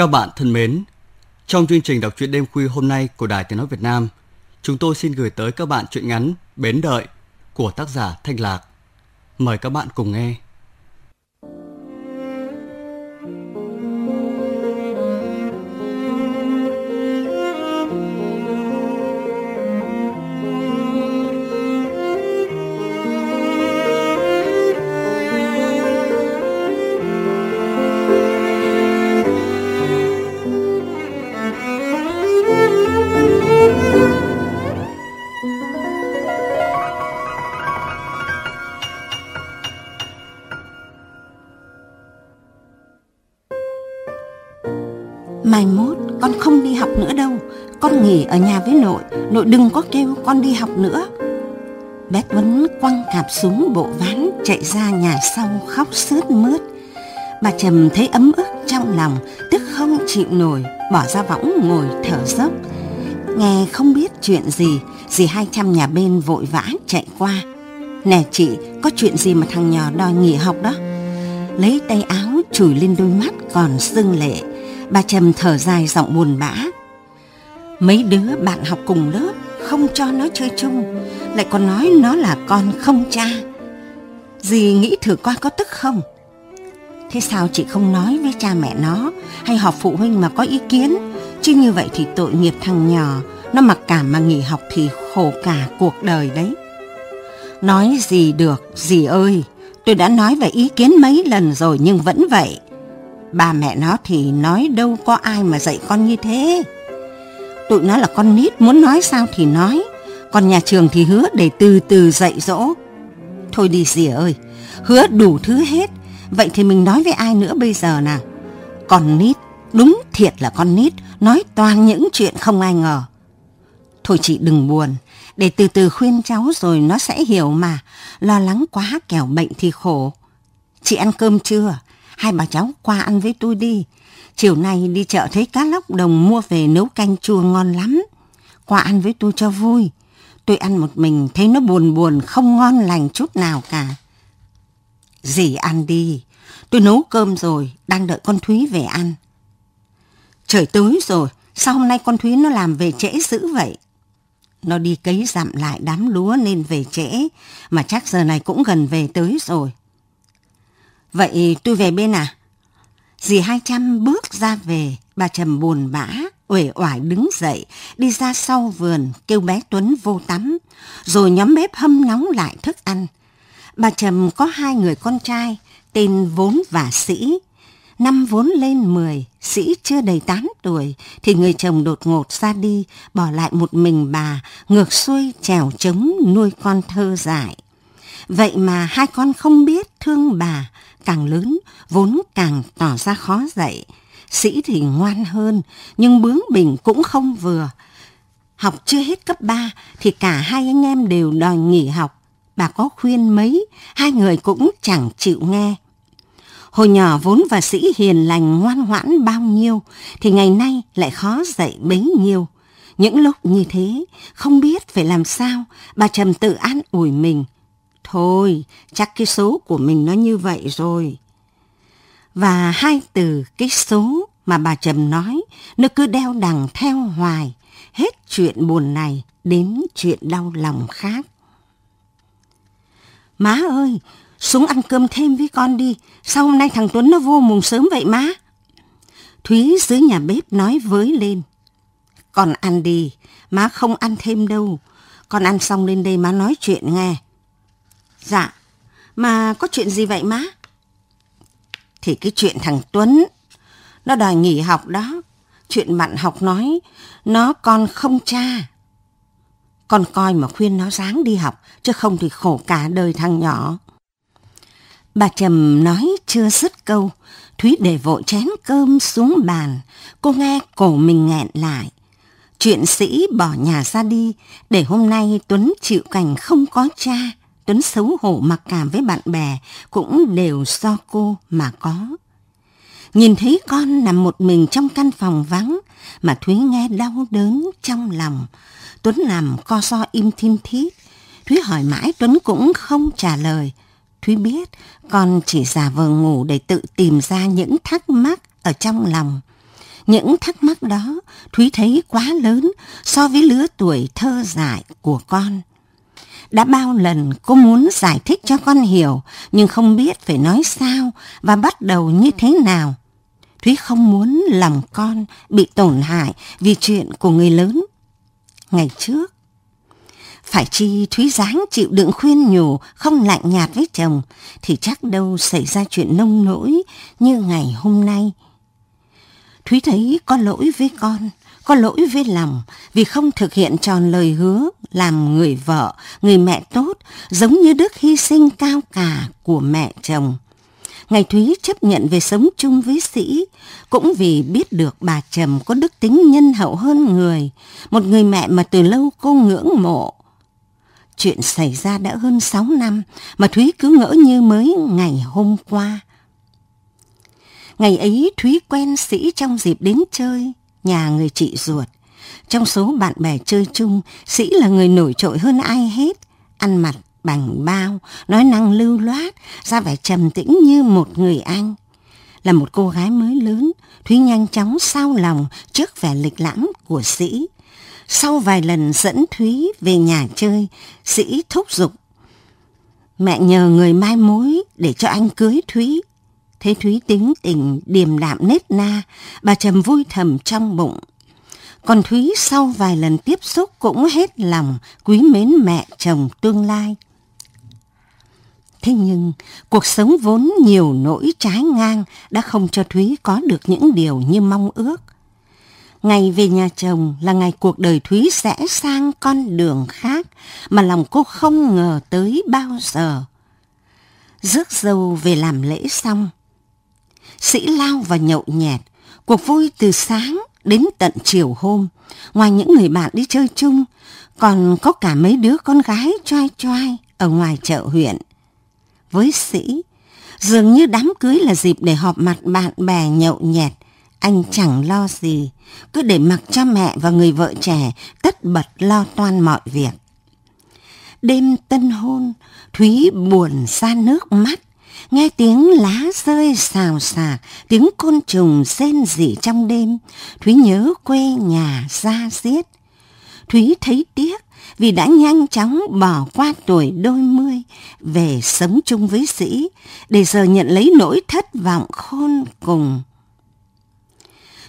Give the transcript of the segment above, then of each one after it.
Các bạn thân mến, trong chương trình đọc truyện đêm khuya hôm nay của Đài Tiếng Nói Việt Nam, chúng tôi xin gửi tới các bạn truyện ngắn Bến Đợi của tác giả Thanh Lạc. Mời các bạn cùng nghe. Đừng có kêu con đi học nữa. Bé Tuấn quăng cạp xuống bộ ván, Chạy ra nhà sau khóc sướt mướt. Bà Trầm thấy ấm ức trong lòng, Tức không chịu nổi, Bỏ ra võng ngồi thở dốc. Nghe không biết chuyện gì, Dì hai trăm nhà bên vội vã chạy qua. Nè chị, Có chuyện gì mà thằng nhỏ đòi nghỉ học đó? Lấy tay áo chùi lên đôi mắt còn sưng lệ. Bà Trầm thở dài giọng buồn bã. Mấy đứa bạn học cùng lớp không cho nó chơi chung, lại còn nói nó là con không cha. Dì nghĩ thử coi có tức không? Thế sao chị không nói với cha mẹ nó hay họp phụ huynh mà có ý kiến? Chứ như vậy thì tội nghiệp thằng nhỏ, nó mặc cảm mà nghỉ học thì khổ cả cuộc đời đấy. Nói gì được, dì ơi, tôi đã nói về ý kiến mấy lần rồi nhưng vẫn vậy. Bà mẹ nó thì nói đâu có ai mà dạy con như thế. Tụi nó là con nít, muốn nói sao thì nói. Còn nhà trường thì hứa để từ từ dạy dỗ. Thôi đi dì ơi, hứa đủ thứ hết. Vậy thì mình nói với ai nữa bây giờ nào? Con nít, đúng thiệt là con nít, nói toàn những chuyện không ai ngờ. Thôi chị đừng buồn, để từ từ khuyên cháu rồi nó sẽ hiểu mà. Lo lắng quá kẻo bệnh thì khổ. Chị ăn cơm chưa? hai bà cháu qua ăn với tôi đi. Chiều nay đi chợ thấy cá lóc đồng mua về nấu canh chua ngon lắm. Qua ăn với tôi cho vui. Tôi ăn một mình thấy nó buồn buồn không ngon lành chút nào cả. Dì ăn đi. Tôi nấu cơm rồi, đang đợi con Thúy về ăn. Trời tối rồi, sao hôm nay con Thúy nó làm về trễ dữ vậy? Nó đi cấy dặm lại đám lúa nên về trễ, mà chắc giờ này cũng gần về tới rồi. Vậy tôi về bên à? Dì hai trăm bước ra về, bà Trầm buồn bã, uể oải đứng dậy, đi ra sau vườn, kêu bé Tuấn vô tắm, rồi nhóm bếp hâm nóng lại thức ăn. Bà Trầm có hai người con trai, tên Vốn và Sĩ. Năm vốn lên mười, Sĩ chưa đầy tám tuổi, thì người chồng đột ngột ra đi, bỏ lại một mình bà, ngược xuôi trèo trống nuôi con thơ dại. Vậy mà hai con không biết thương bà, càng lớn vốn càng tỏ ra khó dạy. Sĩ thì ngoan hơn, nhưng bướng bỉnh cũng không vừa. Học chưa hết cấp 3 thì cả hai anh em đều đòi nghỉ học. Bà có khuyên mấy, hai người cũng chẳng chịu nghe. Hồi nhỏ vốn và sĩ hiền lành ngoan ngoãn bao nhiêu, thì ngày nay lại khó dạy bấy nhiêu. Những lúc như thế, không biết phải làm sao, bà Trầm tự an ủi mình – Thôi, chắc cái số của mình nó như vậy rồi. Và hai từ cái số mà bà Trầm nói, nó cứ đeo đằng theo hoài, hết chuyện buồn này đến chuyện đau lòng khác. Má ơi, xuống ăn cơm thêm với con đi, sao hôm nay thằng Tuấn nó vô mùng sớm vậy má? Thúy dưới nhà bếp nói với lên. Con ăn đi, má không ăn thêm đâu. con ăn xong lên đây má nói chuyện nghe. Dạ, mà có chuyện gì vậy má? Thì cái chuyện thằng Tuấn, nó đòi nghỉ học đó. Chuyện bạn học nói, nó con không cha. Con coi mà khuyên nó ráng đi học, chứ không thì khổ cả đời thằng nhỏ. Bà Trầm nói chưa dứt câu, Thúy để vội chén cơm xuống bàn, cô nghe cổ mình nghẹn lại. Chuyện sĩ bỏ nhà ra đi, để hôm nay Tuấn chịu cảnh không có cha, Tuấn xấu hổ mặc cảm với bạn bè cũng đều do cô mà có. Nhìn thấy con nằm một mình trong căn phòng vắng mà Thúy nghe đau đớn trong lòng. Tuấn nằm co so im thiên thít. Thúy hỏi mãi, Tuấn cũng không trả lời. Thúy biết con chỉ giả vờ ngủ để tự tìm ra những thắc mắc ở trong lòng. Những thắc mắc đó Thúy thấy quá lớn so với lứa tuổi thơ dại của con. Đã bao lần cô muốn giải thích cho con hiểu nhưng không biết phải nói sao và bắt đầu như thế nào. Thúy không muốn lòng con bị tổn hại vì chuyện của người lớn. Ngày trước, phải chi Thúy dáng chịu đựng khuyên nhủ không lạnh nhạt với chồng thì chắc đâu xảy ra chuyện nông nỗi như ngày hôm nay. Thúy thấy có lỗi với con, có lỗi với lòng vì không thực hiện tròn lời hứa làm người vợ, người mẹ tốt giống như đức hy sinh cao cả của mẹ chồng. Ngày Thúy chấp nhận về sống chung với Sĩ, cũng vì biết được bà Trầm có đức tính nhân hậu hơn người, một người mẹ mà từ lâu cô ngưỡng mộ. Chuyện xảy ra đã hơn 6 năm mà Thúy cứ ngỡ như mới ngày hôm qua. Ngày ấy Thúy quen Sĩ trong dịp đến chơi, nhà người chị ruột. Trong số bạn bè chơi chung, Sĩ là người nổi trội hơn ai hết, ăn mặc bằng bao, nói năng lưu loát, ra vẻ trầm tĩnh như một người anh. Là một cô gái mới lớn, Thúy nhanh chóng sao lòng trước vẻ lịch lãm của Sĩ. Sau vài lần dẫn Thúy về nhà chơi, Sĩ thúc giục. Mẹ nhờ người mai mối để cho anh cưới Thúy. Thế Thúy tính tình điềm đạm nết na, bà Trầm vui thầm trong bụng. Còn Thúy sau vài lần tiếp xúc cũng hết lòng quý mến mẹ chồng tương lai. Thế nhưng, cuộc sống vốn nhiều nỗi trái ngang đã không cho Thúy có được những điều như mong ước. Ngày về nhà chồng là ngày cuộc đời Thúy sẽ sang con đường khác mà lòng cô không ngờ tới bao giờ. Rước dâu về làm lễ xong, Sĩ lao và nhậu nhẹt, cuộc vui từ sáng đến tận chiều hôm. Ngoài những người bạn đi chơi chung, còn có cả mấy đứa con gái choai choai ở ngoài chợ huyện với sĩ. Dường như đám cưới là dịp để họp mặt bạn bè nhậu nhẹt. Anh chẳng lo gì, cứ để mặc cho mẹ và người vợ trẻ tất bật lo toan mọi việc. Đêm tân hôn, Thúy buồn xa nước mắt, nghe tiếng lá rơi xào xạc, tiếng côn trùng rên rỉ trong đêm. Thúy nhớ quê nhà ra giết. Thúy thấy tiếc vì đã nhanh chóng bỏ qua tuổi đôi mươi về sống chung với sĩ để giờ nhận lấy nỗi thất vọng khôn cùng.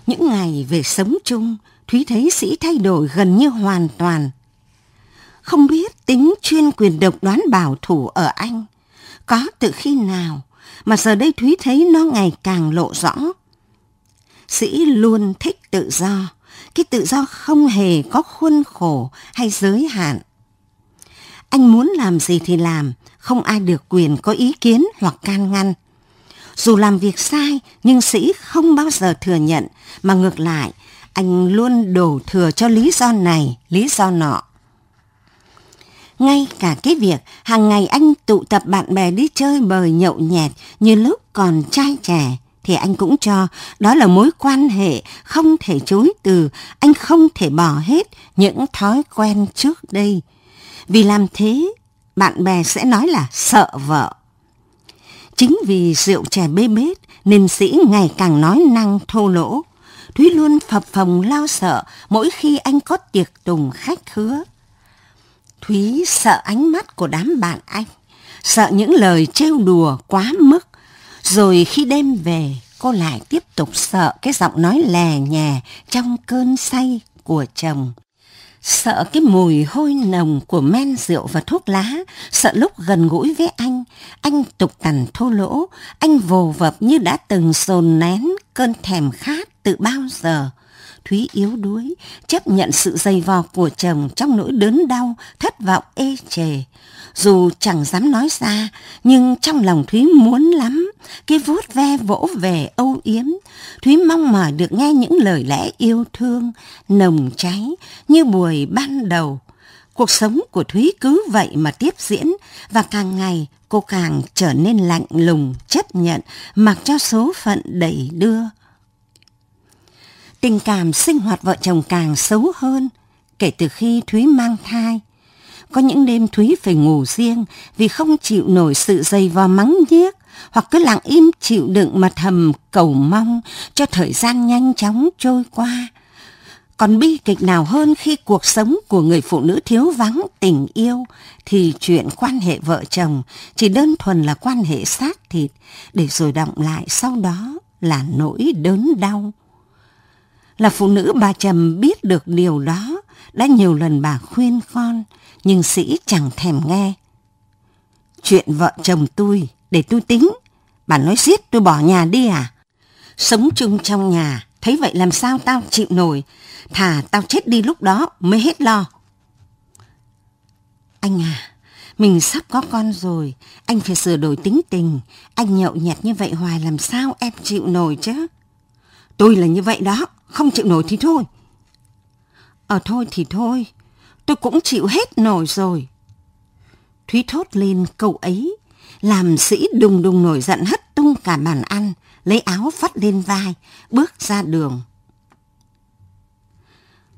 Những ngày về sống chung, Thúy thấy sĩ thay đổi gần như hoàn toàn. Không biết tính chuyên quyền độc đoán bảo thủ ở anh có từ khi nào mà giờ đây Thúy thấy nó ngày càng lộ rõ. Sĩ luôn thích tự do, cái tự do không hề có khuôn khổ hay giới hạn. Anh muốn làm gì thì làm, không ai được quyền có ý kiến hoặc can ngăn. Dù làm việc sai, nhưng sĩ không bao giờ thừa nhận, mà ngược lại, anh luôn đổ thừa cho lý do này, lý do nọ. Ngay cả cái việc hàng ngày anh tụ tập bạn bè đi chơi bời nhậu nhẹt như lúc còn trai trẻ, thì anh cũng cho đó là mối quan hệ không thể chối từ, anh không thể bỏ hết những thói quen trước đây. Vì làm thế, bạn bè sẽ nói là sợ vợ. Chính vì rượu chè bê bết nên sĩ ngày càng nói năng thô lỗ. Thúy luôn phập phồng lo sợ mỗi khi anh có tiệc tùng khách khứa. Thúy sợ ánh mắt của đám bạn anh, sợ những lời trêu đùa quá mức rồi khi đêm về, cô lại tiếp tục sợ cái giọng nói lè nhè trong cơn say của chồng. Sợ cái mùi hôi nồng của men rượu và thuốc lá, sợ lúc gần gũi với anh, anh tục tằn thô lỗ, anh vồ vập như đã từng sồn nén cơn thèm khát từ bao giờ. Thúy yếu đuối, chấp nhận sự dày vò của chồng trong nỗi đớn đau, thất vọng ê chề. Dù chẳng dám nói ra, nhưng trong lòng Thúy muốn lắm, cái vuốt ve vỗ về âu yếm. Thúy mong mỏi được nghe những lời lẽ yêu thương, nồng cháy như buổi ban đầu. Cuộc sống của Thúy cứ vậy mà tiếp diễn và càng ngày cô càng trở nên lạnh lùng, chấp nhận, mặc cho số phận đẩy đưa. Tình cảm sinh hoạt vợ chồng càng xấu hơn, kể từ khi Thúy mang thai. Có những đêm Thúy phải ngủ riêng vì không chịu nổi sự dày vò mắng nhiếc hoặc cứ lặng im chịu đựng mà thầm cầu mong cho thời gian nhanh chóng trôi qua. Còn bi kịch nào hơn khi cuộc sống của người phụ nữ thiếu vắng tình yêu thì chuyện quan hệ vợ chồng chỉ đơn thuần là quan hệ xác thịt, để rồi động lại sau đó là nỗi đớn đau. Là phụ nữ bà Trầm biết được điều đó, đã nhiều lần bà khuyên con, nhưng sĩ chẳng thèm nghe. Chuyện vợ chồng tôi, để tôi tính. Bà nói giết tôi bỏ nhà đi à? Sống chung trong nhà, thấy vậy làm sao tao chịu nổi. Thà tao chết đi lúc đó mới hết lo. Anh à, mình sắp có con rồi, anh phải sửa đổi tính tình. Anh nhậu nhẹt như vậy hoài làm sao em chịu nổi chứ? Tôi là như vậy đó, không chịu nổi thì thôi. Ờ thôi thì thôi, tôi cũng chịu hết nổi rồi. Thúy thốt lên câu ấy, làm sĩ đùng đùng nổi giận hất tung cả bàn ăn, lấy áo vắt lên vai, bước ra đường.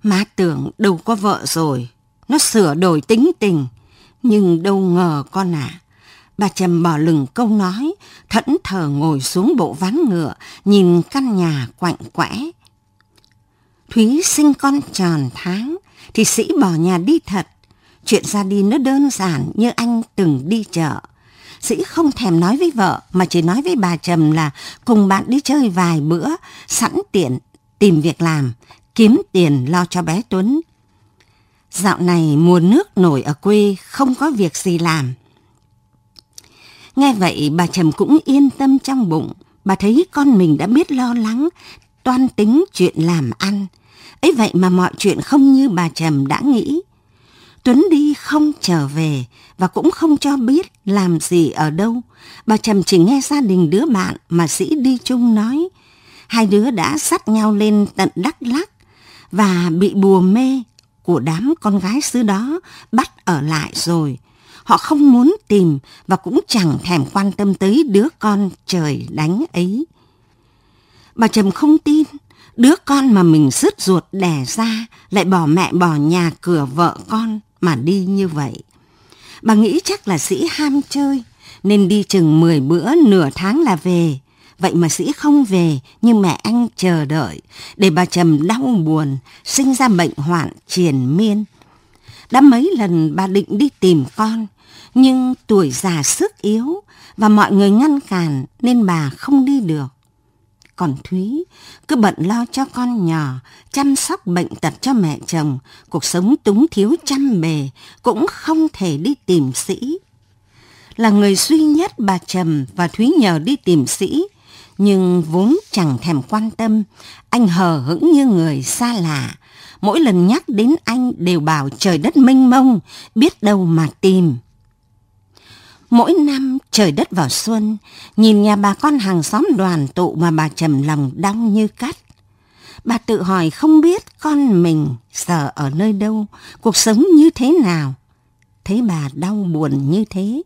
Má tưởng đâu có vợ rồi, nó sửa đổi tính tình, nhưng đâu ngờ con ạ. À, bà Trầm bỏ lừng câu nói, thẫn thờ ngồi xuống bộ ván ngựa, nhìn căn nhà quạnh quẽ. Thúy sinh con tròn tháng, thì sĩ bỏ nhà đi thật. Chuyện ra đi nó đơn giản như anh từng đi chợ. Sĩ không thèm nói với vợ mà chỉ nói với bà Trầm là cùng bạn đi chơi vài bữa, sẵn tiện tìm việc làm, kiếm tiền lo cho bé Tuấn. Dạo này mùa nước nổi ở quê không có việc gì làm. Nghe vậy bà Trầm cũng yên tâm trong bụng, bà thấy con mình đã biết lo lắng, toan tính chuyện làm ăn. ấy vậy mà mọi chuyện không như bà Trầm đã nghĩ. Tuấn đi không trở về và cũng không cho biết làm gì ở đâu. Bà Trầm chỉ nghe gia đình đứa bạn mà sĩ đi chung nói. Hai đứa đã dắt nhau lên tận Đắk Lắc và bị bùa mê của đám con gái xứ đó bắt ở lại rồi. Họ không muốn tìm và cũng chẳng thèm quan tâm tới đứa con trời đánh ấy. Bà Trầm không tin, đứa con mà mình rứt ruột đẻ ra lại bỏ mẹ bỏ nhà cửa vợ con mà đi như vậy. Bà nghĩ chắc là sĩ ham chơi, nên đi chừng 10 bữa nửa tháng là về. Vậy mà sĩ không về như mẹ anh chờ đợi, để bà Trầm đau buồn, sinh ra bệnh hoạn triền miên. Đã mấy lần bà định đi tìm con, nhưng tuổi già sức yếu và mọi người ngăn cản nên bà không đi được. Còn Thúy cứ bận lo cho con nhỏ, chăm sóc bệnh tật cho mẹ chồng, cuộc sống túng thiếu chăm bề, cũng không thể đi tìm sĩ. Là người duy nhất bà Trầm và Thúy nhờ đi tìm sĩ, nhưng vốn chẳng thèm quan tâm, anh hờ hững như người xa lạ. Mỗi lần nhắc đến anh đều bảo trời đất mênh mông, biết đâu mà tìm. Mỗi năm trời đất vào xuân, nhìn nhà bà con hàng xóm đoàn tụ mà bà trầm lòng đau như cắt. Bà tự hỏi không biết con mình giờ ở nơi đâu, cuộc sống như thế nào. Thấy bà đau buồn như thế,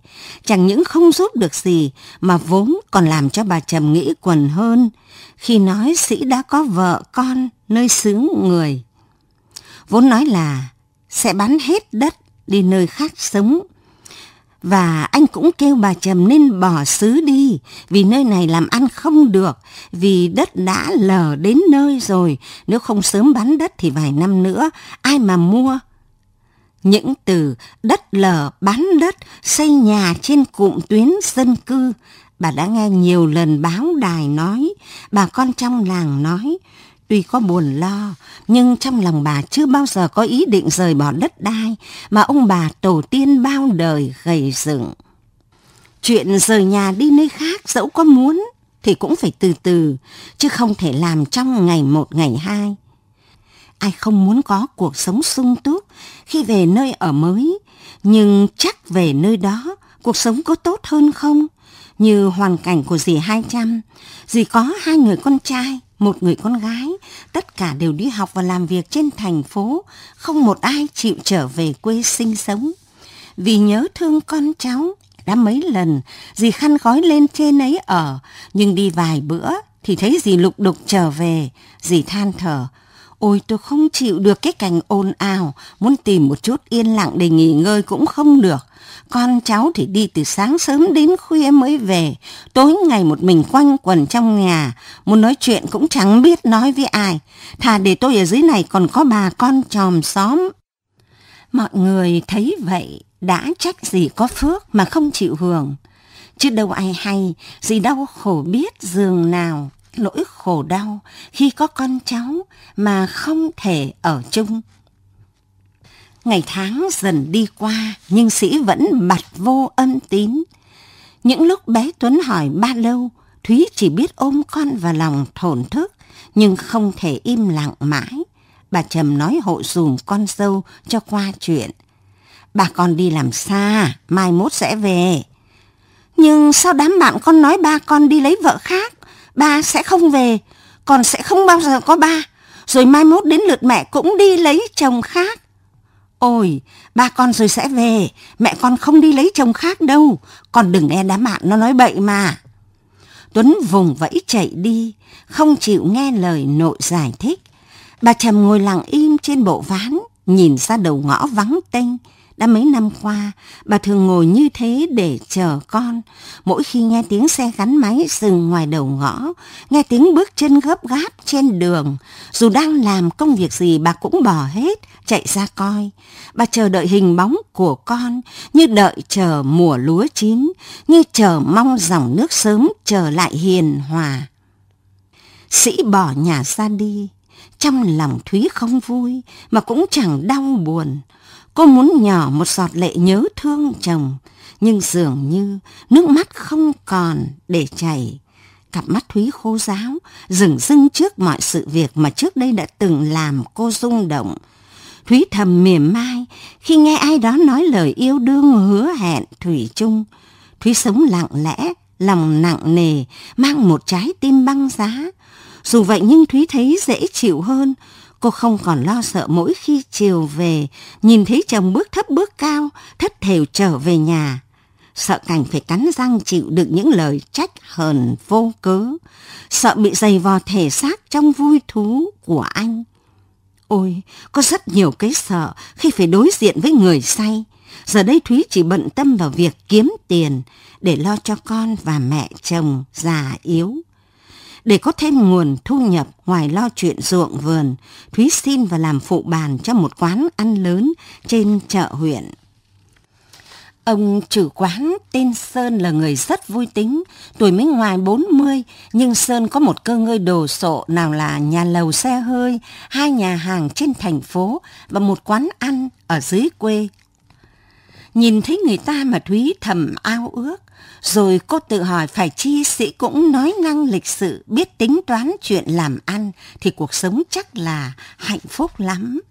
chẳng những không giúp được gì mà vốn còn làm cho bà trầm nghĩ quần hơn khi nói sĩ đã có vợ con nơi xứ người. Vốn nói là sẽ bán hết đất đi nơi khác sống và anh cũng kêu bà Trầm nên bỏ xứ đi, vì nơi này làm ăn không được, vì đất đã lở đến nơi rồi, nếu không sớm bán đất thì vài năm nữa, ai mà mua? Những từ đất lở, bán đất, xây nhà trên cụm tuyến dân cư, bà đã nghe nhiều lần báo đài nói, bà con trong làng nói, Tuy có buồn lo, nhưng trong lòng bà chưa bao giờ có ý định rời bỏ đất đai mà ông bà tổ tiên bao đời gầy dựng. Chuyện rời nhà đi nơi khác dẫu có muốn thì cũng phải từ từ, chứ không thể làm trong ngày một ngày hai. Ai không muốn có cuộc sống sung túc khi về nơi ở mới, nhưng chắc về nơi đó cuộc sống có tốt hơn không? Như hoàn cảnh của dì hai trăm, dì có hai người con trai, một người con gái, tất cả đều đi học và làm việc trên thành phố, không một ai chịu trở về quê sinh sống. Vì nhớ thương con cháu, đã mấy lần dì khăn gói lên trên ấy ở, nhưng đi vài bữa thì thấy dì lục đục trở về, dì than thở. Ôi tôi không chịu được cái cảnh ồn ào, muốn tìm một chút yên lặng để nghỉ ngơi cũng không được. Con cháu thì đi từ sáng sớm đến khuya mới về, tối ngày một mình quanh quẩn trong nhà, muốn nói chuyện cũng chẳng biết nói với ai. Thà để tôi ở dưới này còn có bà con chòm xóm. Mọi người thấy vậy đã trách gì có phước mà không chịu hưởng. Chứ đâu ai hay, gì đau khổ biết giường nào nỗi khổ đau khi có con cháu mà không thể ở chung. Ngày tháng dần đi qua nhưng sĩ vẫn mặt vô âm tín. Những lúc bé Tuấn hỏi ba lâu, Thúy chỉ biết ôm con vào lòng thổn thức nhưng không thể im lặng mãi. Bà Trầm nói hộ dùm con dâu cho qua chuyện. Bà con đi làm xa, mai mốt sẽ về. Nhưng sao đám bạn con nói ba con đi lấy vợ khác? ba sẽ không về, còn sẽ không bao giờ có ba. Rồi mai mốt đến lượt mẹ cũng đi lấy chồng khác. Ôi, ba con rồi sẽ về, mẹ con không đi lấy chồng khác đâu, con đừng nghe đám bạn nó nói bậy mà. Tuấn vùng vẫy chạy đi, không chịu nghe lời nội giải thích. Bà Trầm ngồi lặng im trên bộ ván, nhìn ra đầu ngõ vắng tênh, đã mấy năm qua, bà thường ngồi như thế để chờ con. Mỗi khi nghe tiếng xe gắn máy dừng ngoài đầu ngõ, nghe tiếng bước chân gấp gáp trên đường, dù đang làm công việc gì bà cũng bỏ hết, chạy ra coi. Bà chờ đợi hình bóng của con, như đợi chờ mùa lúa chín, như chờ mong dòng nước sớm trở lại hiền hòa. Sĩ bỏ nhà ra đi, trong lòng Thúy không vui mà cũng chẳng đau buồn. Cô muốn nhỏ một giọt lệ nhớ thương chồng, nhưng dường như nước mắt không còn để chảy. Cặp mắt Thúy khô ráo, dừng dưng trước mọi sự việc mà trước đây đã từng làm cô rung động. Thúy thầm mỉm mai khi nghe ai đó nói lời yêu đương hứa hẹn thủy chung. Thúy sống lặng lẽ, lòng nặng nề, mang một trái tim băng giá. Dù vậy nhưng Thúy thấy dễ chịu hơn, cô không còn lo sợ mỗi khi chiều về, nhìn thấy chồng bước thấp bước cao, thất thểu trở về nhà. Sợ cảnh phải cắn răng chịu đựng những lời trách hờn vô cớ, sợ bị giày vò thể xác trong vui thú của anh. Ôi, có rất nhiều cái sợ khi phải đối diện với người say. Giờ đây Thúy chỉ bận tâm vào việc kiếm tiền để lo cho con và mẹ chồng già yếu. Để có thêm nguồn thu nhập ngoài lo chuyện ruộng vườn, Thúy xin và làm phụ bàn cho một quán ăn lớn trên chợ huyện. Ông chủ quán tên Sơn là người rất vui tính, tuổi mới ngoài 40, nhưng Sơn có một cơ ngơi đồ sộ nào là nhà lầu xe hơi, hai nhà hàng trên thành phố và một quán ăn ở dưới quê. Nhìn thấy người ta mà Thúy thầm ao ước, rồi cô tự hỏi phải chi sĩ cũng nói năng lịch sự, biết tính toán chuyện làm ăn thì cuộc sống chắc là hạnh phúc lắm.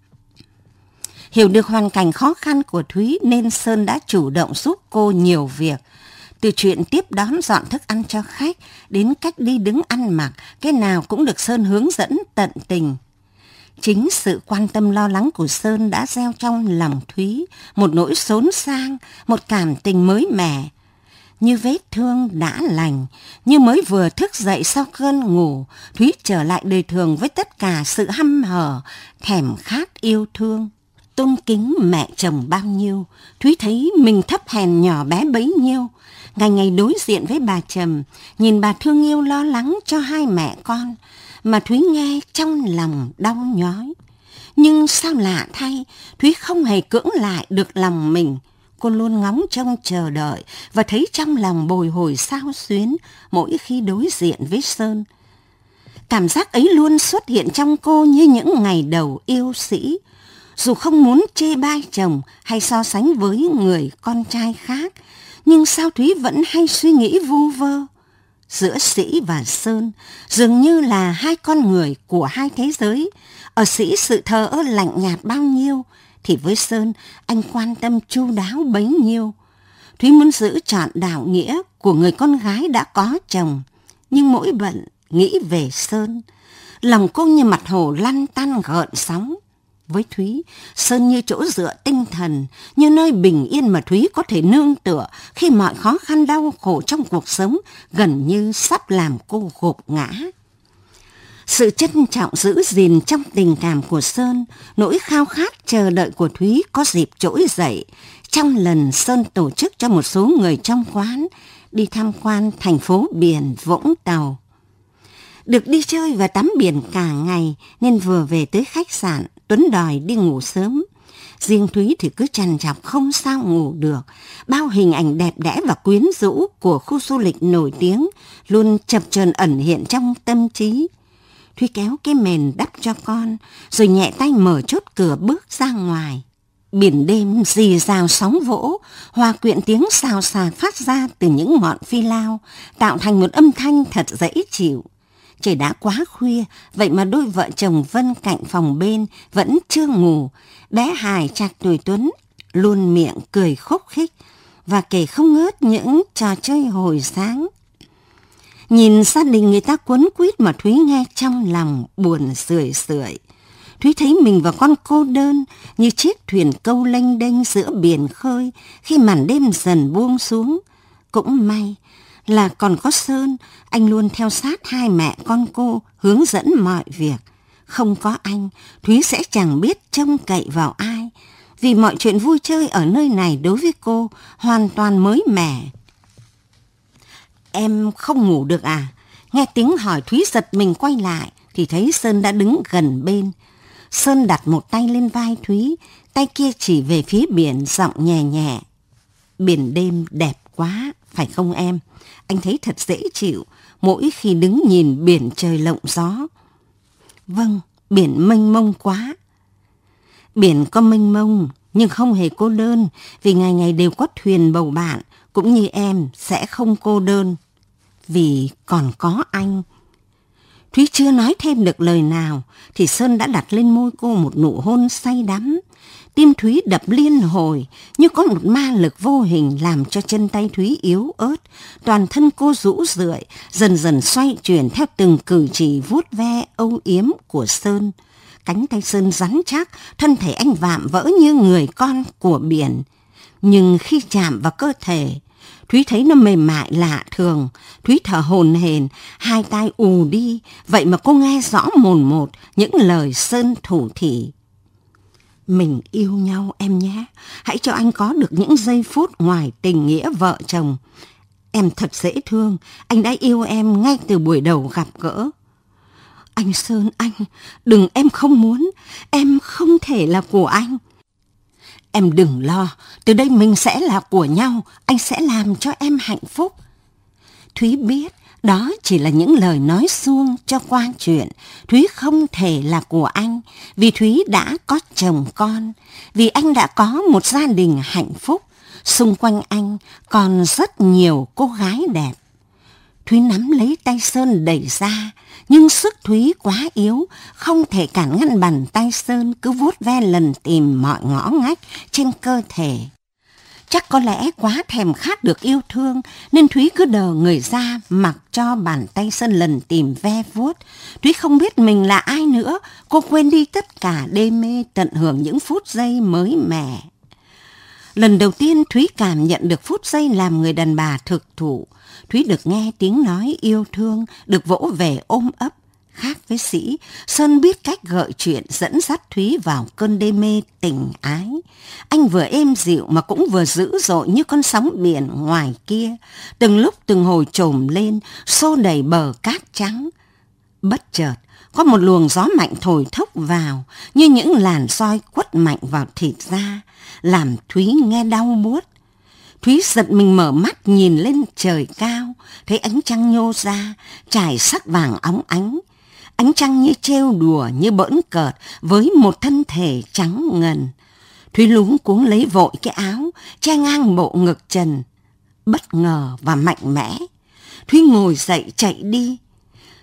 Hiểu được hoàn cảnh khó khăn của Thúy nên Sơn đã chủ động giúp cô nhiều việc. Từ chuyện tiếp đón dọn thức ăn cho khách đến cách đi đứng ăn mặc, cái nào cũng được Sơn hướng dẫn tận tình. Chính sự quan tâm lo lắng của Sơn đã gieo trong lòng Thúy một nỗi xốn sang, một cảm tình mới mẻ, như vết thương đã lành, như mới vừa thức dậy sau cơn ngủ, Thúy trở lại đời thường với tất cả sự hăm hở, thèm khát yêu thương. Tôn kính mẹ chồng bao nhiêu, Thúy thấy mình thấp hèn nhỏ bé bấy nhiêu. Ngày ngày đối diện với bà Trầm, nhìn bà thương yêu lo lắng cho hai mẹ con, mà Thúy nghe trong lòng đau nhói. Nhưng sao lạ thay, Thúy không hề cưỡng lại được lòng mình, cô luôn ngóng trông chờ đợi và thấy trong lòng bồi hồi sao xuyến mỗi khi đối diện với Sơn. Cảm giác ấy luôn xuất hiện trong cô như những ngày đầu yêu sĩ. Dù không muốn chê bai chồng hay so sánh với người con trai khác, nhưng sao Thúy vẫn hay suy nghĩ vu vơ. Giữa Sĩ và Sơn dường như là hai con người của hai thế giới. Ở Sĩ sự thờ ơ lạnh nhạt bao nhiêu, thì với Sơn anh quan tâm chu đáo bấy nhiêu. Thúy muốn giữ trọn đạo nghĩa của người con gái đã có chồng, nhưng mỗi bận nghĩ về Sơn. Lòng cô như mặt hồ lăn tăn gợn sóng. Với Thúy, Sơn như chỗ dựa tinh thần, như nơi bình yên mà Thúy có thể nương tựa khi mọi khó khăn đau khổ trong cuộc sống gần như sắp làm cô gục ngã. Sự trân trọng giữ gìn trong tình cảm của Sơn, nỗi khao khát chờ đợi của Thúy có dịp trỗi dậy trong lần Sơn tổ chức cho một số người trong quán đi tham quan thành phố biển Vũng Tàu. Được đi chơi và tắm biển cả ngày nên vừa về tới khách sạn, Tuấn đòi đi ngủ sớm. Riêng Thúy thì cứ chằn chọc không sao ngủ được. Bao hình ảnh đẹp đẽ và quyến rũ của khu du lịch nổi tiếng luôn chập chờn ẩn hiện trong tâm trí. Thúy kéo cái mền đắp cho con, rồi nhẹ tay mở chốt cửa bước ra ngoài. Biển đêm rì rào sóng vỗ, hòa quyện tiếng xào xạc phát ra từ những ngọn phi lao, tạo thành một âm thanh thật dễ chịu. Trời đã quá khuya, vậy mà đôi vợ chồng Vân cạnh phòng bên vẫn chưa ngủ. Bé Hải chặt tuổi Tuấn, luôn miệng cười khúc khích và kể không ngớt những trò chơi hồi sáng. Nhìn gia đình người ta quấn quýt mà Thúy nghe trong lòng buồn sười sưởi. Thúy thấy mình và con cô đơn như chiếc thuyền câu lênh đênh giữa biển khơi khi màn đêm dần buông xuống. Cũng may là còn có Sơn, anh luôn theo sát hai mẹ con cô hướng dẫn mọi việc. Không có anh, Thúy sẽ chẳng biết trông cậy vào ai. Vì mọi chuyện vui chơi ở nơi này đối với cô hoàn toàn mới mẻ. Em không ngủ được à? Nghe tiếng hỏi Thúy giật mình quay lại thì thấy Sơn đã đứng gần bên. Sơn đặt một tay lên vai Thúy, tay kia chỉ về phía biển giọng nhẹ nhẹ. Biển đêm đẹp quá, phải không em? Anh thấy thật dễ chịu mỗi khi đứng nhìn biển trời lộng gió. Vâng, biển mênh mông quá. Biển có mênh mông nhưng không hề cô đơn vì ngày ngày đều có thuyền bầu bạn cũng như em sẽ không cô đơn vì còn có anh. Thúy chưa nói thêm được lời nào thì Sơn đã đặt lên môi cô một nụ hôn say đắm. Tim Thúy đập liên hồi như có một ma lực vô hình làm cho chân tay Thúy yếu ớt. Toàn thân cô rũ rượi, dần dần xoay chuyển theo từng cử chỉ vuốt ve âu yếm của Sơn. Cánh tay Sơn rắn chắc, thân thể anh vạm vỡ như người con của biển. Nhưng khi chạm vào cơ thể, Thúy thấy nó mềm mại lạ thường. Thúy thở hồn hền, hai tay ù đi. Vậy mà cô nghe rõ mồn một những lời Sơn thủ thị. Mình yêu nhau em nhé. Hãy cho anh có được những giây phút ngoài tình nghĩa vợ chồng. Em thật dễ thương. Anh đã yêu em ngay từ buổi đầu gặp gỡ. Anh Sơn, anh, đừng em không muốn. Em không thể là của anh. Em đừng lo, từ đây mình sẽ là của nhau, anh sẽ làm cho em hạnh phúc. Thúy biết đó chỉ là những lời nói suông cho qua chuyện. Thúy không thể là của anh vì Thúy đã có chồng con, vì anh đã có một gia đình hạnh phúc. Xung quanh anh còn rất nhiều cô gái đẹp. Thúy nắm lấy tay Sơn đẩy ra, nhưng sức Thúy quá yếu, không thể cản ngăn bàn tay Sơn cứ vuốt ve lần tìm mọi ngõ ngách trên cơ thể. Chắc có lẽ quá thèm khát được yêu thương nên Thúy cứ đờ người ra mặc cho bàn tay Sơn lần tìm ve vuốt. Thúy không biết mình là ai nữa, cô quên đi tất cả đê mê tận hưởng những phút giây mới mẻ. Lần đầu tiên Thúy cảm nhận được phút giây làm người đàn bà thực thụ. Thúy được nghe tiếng nói yêu thương, được vỗ về ôm ấp. Khác với sĩ, Sơn biết cách gợi chuyện dẫn dắt Thúy vào cơn đê mê tình ái. Anh vừa êm dịu mà cũng vừa dữ dội như con sóng biển ngoài kia. Từng lúc từng hồi trồm lên, xô đầy bờ cát trắng. Bất chợt, có một luồng gió mạnh thổi thốc vào như những làn soi quất mạnh vào thịt da, làm Thúy nghe đau buốt. Thúy giật mình mở mắt nhìn lên trời cao, thấy ánh trăng nhô ra, trải sắc vàng óng ánh. Ánh trăng như trêu đùa, như bỡn cợt với một thân thể trắng ngần. Thúy lúng cuống lấy vội cái áo, che ngang bộ ngực trần. Bất ngờ và mạnh mẽ. Thúy ngồi dậy chạy đi.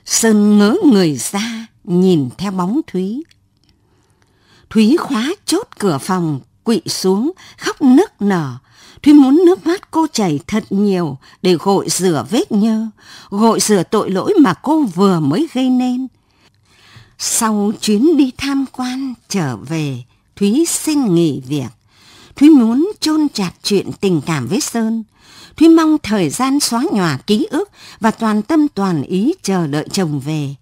Sơn ngớ người ra, nhìn theo bóng Thúy. Thúy khóa chốt cửa phòng, quỵ xuống, khóc nức nở. Thúy muốn nước mắt cô chảy thật nhiều để gội rửa vết nhơ, gội rửa tội lỗi mà cô vừa mới gây nên. Sau chuyến đi tham quan trở về, Thúy xin nghỉ việc. Thúy muốn chôn chặt chuyện tình cảm với Sơn. Thúy mong thời gian xóa nhòa ký ức và toàn tâm toàn ý chờ đợi chồng về.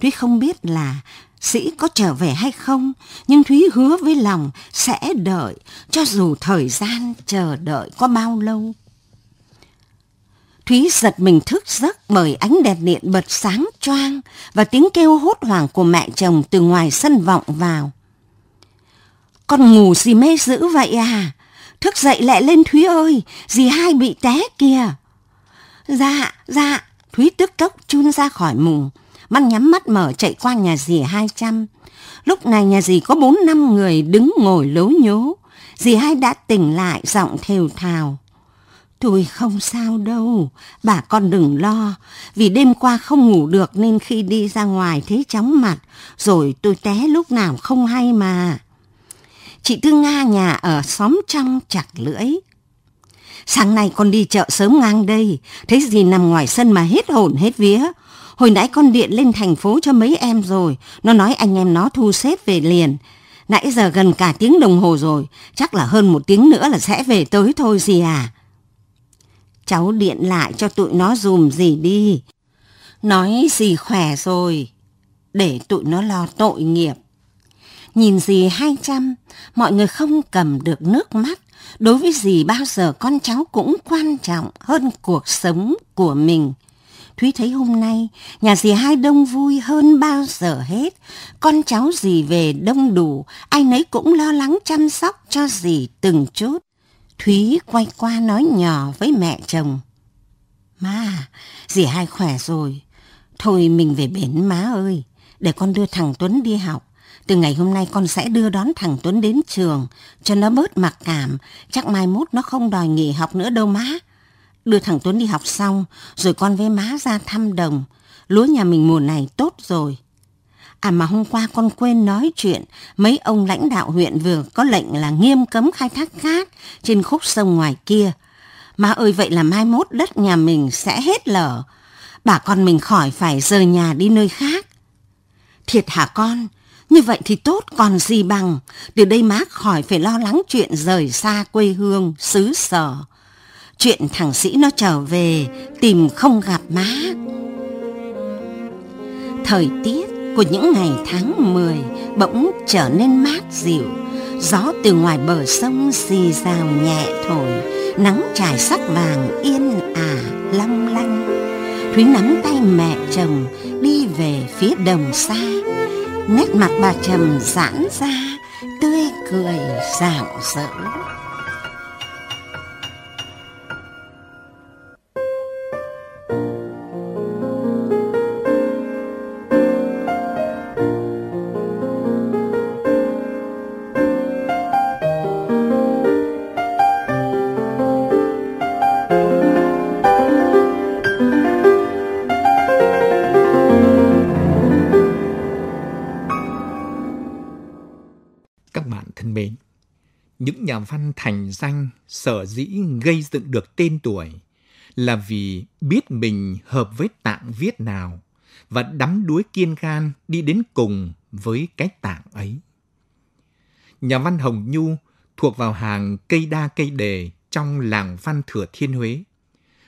Thúy không biết là Sĩ có trở về hay không, nhưng Thúy hứa với lòng sẽ đợi, cho dù thời gian chờ đợi có bao lâu. Thúy giật mình thức giấc bởi ánh đèn điện bật sáng choang và tiếng kêu hốt hoảng của mẹ chồng từ ngoài sân vọng vào. Con ngủ gì mê dữ vậy à? Thức dậy lại lên Thúy ơi, dì hai bị té kìa. Dạ, dạ, Thúy tức tốc chun ra khỏi mùng mắt nhắm mắt mở chạy qua nhà dì hai trăm. Lúc này nhà dì có bốn năm người đứng ngồi lố nhố. Dì hai đã tỉnh lại giọng thều thào. Tôi không sao đâu, bà con đừng lo, vì đêm qua không ngủ được nên khi đi ra ngoài thấy chóng mặt, rồi tôi té lúc nào không hay mà. Chị Tư Nga nhà ở xóm trong chặt lưỡi. Sáng nay con đi chợ sớm ngang đây, thấy gì nằm ngoài sân mà hết hồn hết vía, Hồi nãy con điện lên thành phố cho mấy em rồi, nó nói anh em nó thu xếp về liền. Nãy giờ gần cả tiếng đồng hồ rồi, chắc là hơn một tiếng nữa là sẽ về tới thôi gì à. Cháu điện lại cho tụi nó dùm gì đi. Nói gì khỏe rồi, để tụi nó lo tội nghiệp. Nhìn gì hai trăm, mọi người không cầm được nước mắt. Đối với gì bao giờ con cháu cũng quan trọng hơn cuộc sống của mình. Thúy thấy hôm nay nhà dì hai đông vui hơn bao giờ hết. Con cháu dì về đông đủ, ai nấy cũng lo lắng chăm sóc cho dì từng chút. Thúy quay qua nói nhỏ với mẹ chồng. Má, dì hai khỏe rồi. Thôi mình về bến má ơi, để con đưa thằng Tuấn đi học. Từ ngày hôm nay con sẽ đưa đón thằng Tuấn đến trường, cho nó bớt mặc cảm. Chắc mai mốt nó không đòi nghỉ học nữa đâu má đưa thằng Tuấn đi học xong, rồi con với má ra thăm đồng. Lúa nhà mình mùa này tốt rồi. À mà hôm qua con quên nói chuyện, mấy ông lãnh đạo huyện vừa có lệnh là nghiêm cấm khai thác cát trên khúc sông ngoài kia. Má ơi vậy là mai mốt đất nhà mình sẽ hết lở. Bà con mình khỏi phải rời nhà đi nơi khác. Thiệt hả con? Như vậy thì tốt còn gì bằng. Từ đây má khỏi phải lo lắng chuyện rời xa quê hương, xứ sở chuyện thằng sĩ nó trở về tìm không gặp má. Thời tiết của những ngày tháng 10 bỗng trở nên mát dịu, gió từ ngoài bờ sông xì rào nhẹ thổi, nắng trải sắc vàng yên ả long lanh. Thúy nắm tay mẹ chồng đi về phía đồng xa, nét mặt bà trầm giãn ra, tươi cười rạng rỡ. Những nhà văn thành danh, sở dĩ gây dựng được tên tuổi là vì biết mình hợp với tạng viết nào và đắm đuối kiên gan đi đến cùng với cái tạng ấy. Nhà văn Hồng Nhu thuộc vào hàng cây đa cây đề trong làng văn Thừa Thiên Huế.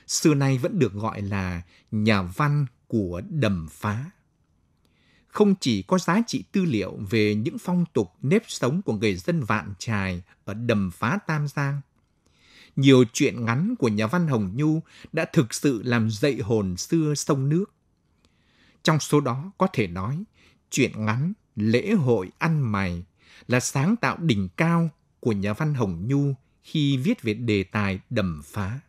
Xưa nay vẫn được gọi là nhà văn của đầm phá không chỉ có giá trị tư liệu về những phong tục nếp sống của người dân Vạn Trài ở đầm phá Tam Giang. Nhiều chuyện ngắn của nhà văn Hồng Nhu đã thực sự làm dậy hồn xưa sông nước. Trong số đó có thể nói, chuyện ngắn Lễ hội ăn mày là sáng tạo đỉnh cao của nhà văn Hồng Nhu khi viết về đề tài đầm phá.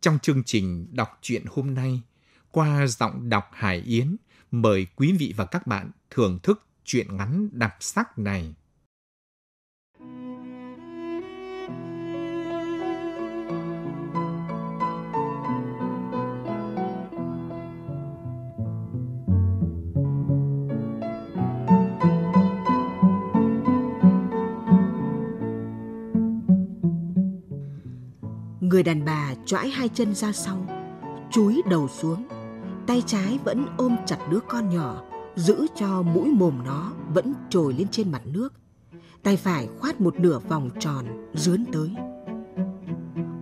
Trong chương trình đọc truyện hôm nay, qua giọng đọc Hải Yến, Mời quý vị và các bạn thưởng thức truyện ngắn đặc sắc này. Người đàn bà choãi hai chân ra sau, chúi đầu xuống, tay trái vẫn ôm chặt đứa con nhỏ, giữ cho mũi mồm nó vẫn trồi lên trên mặt nước. Tay phải khoát một nửa vòng tròn, dướn tới.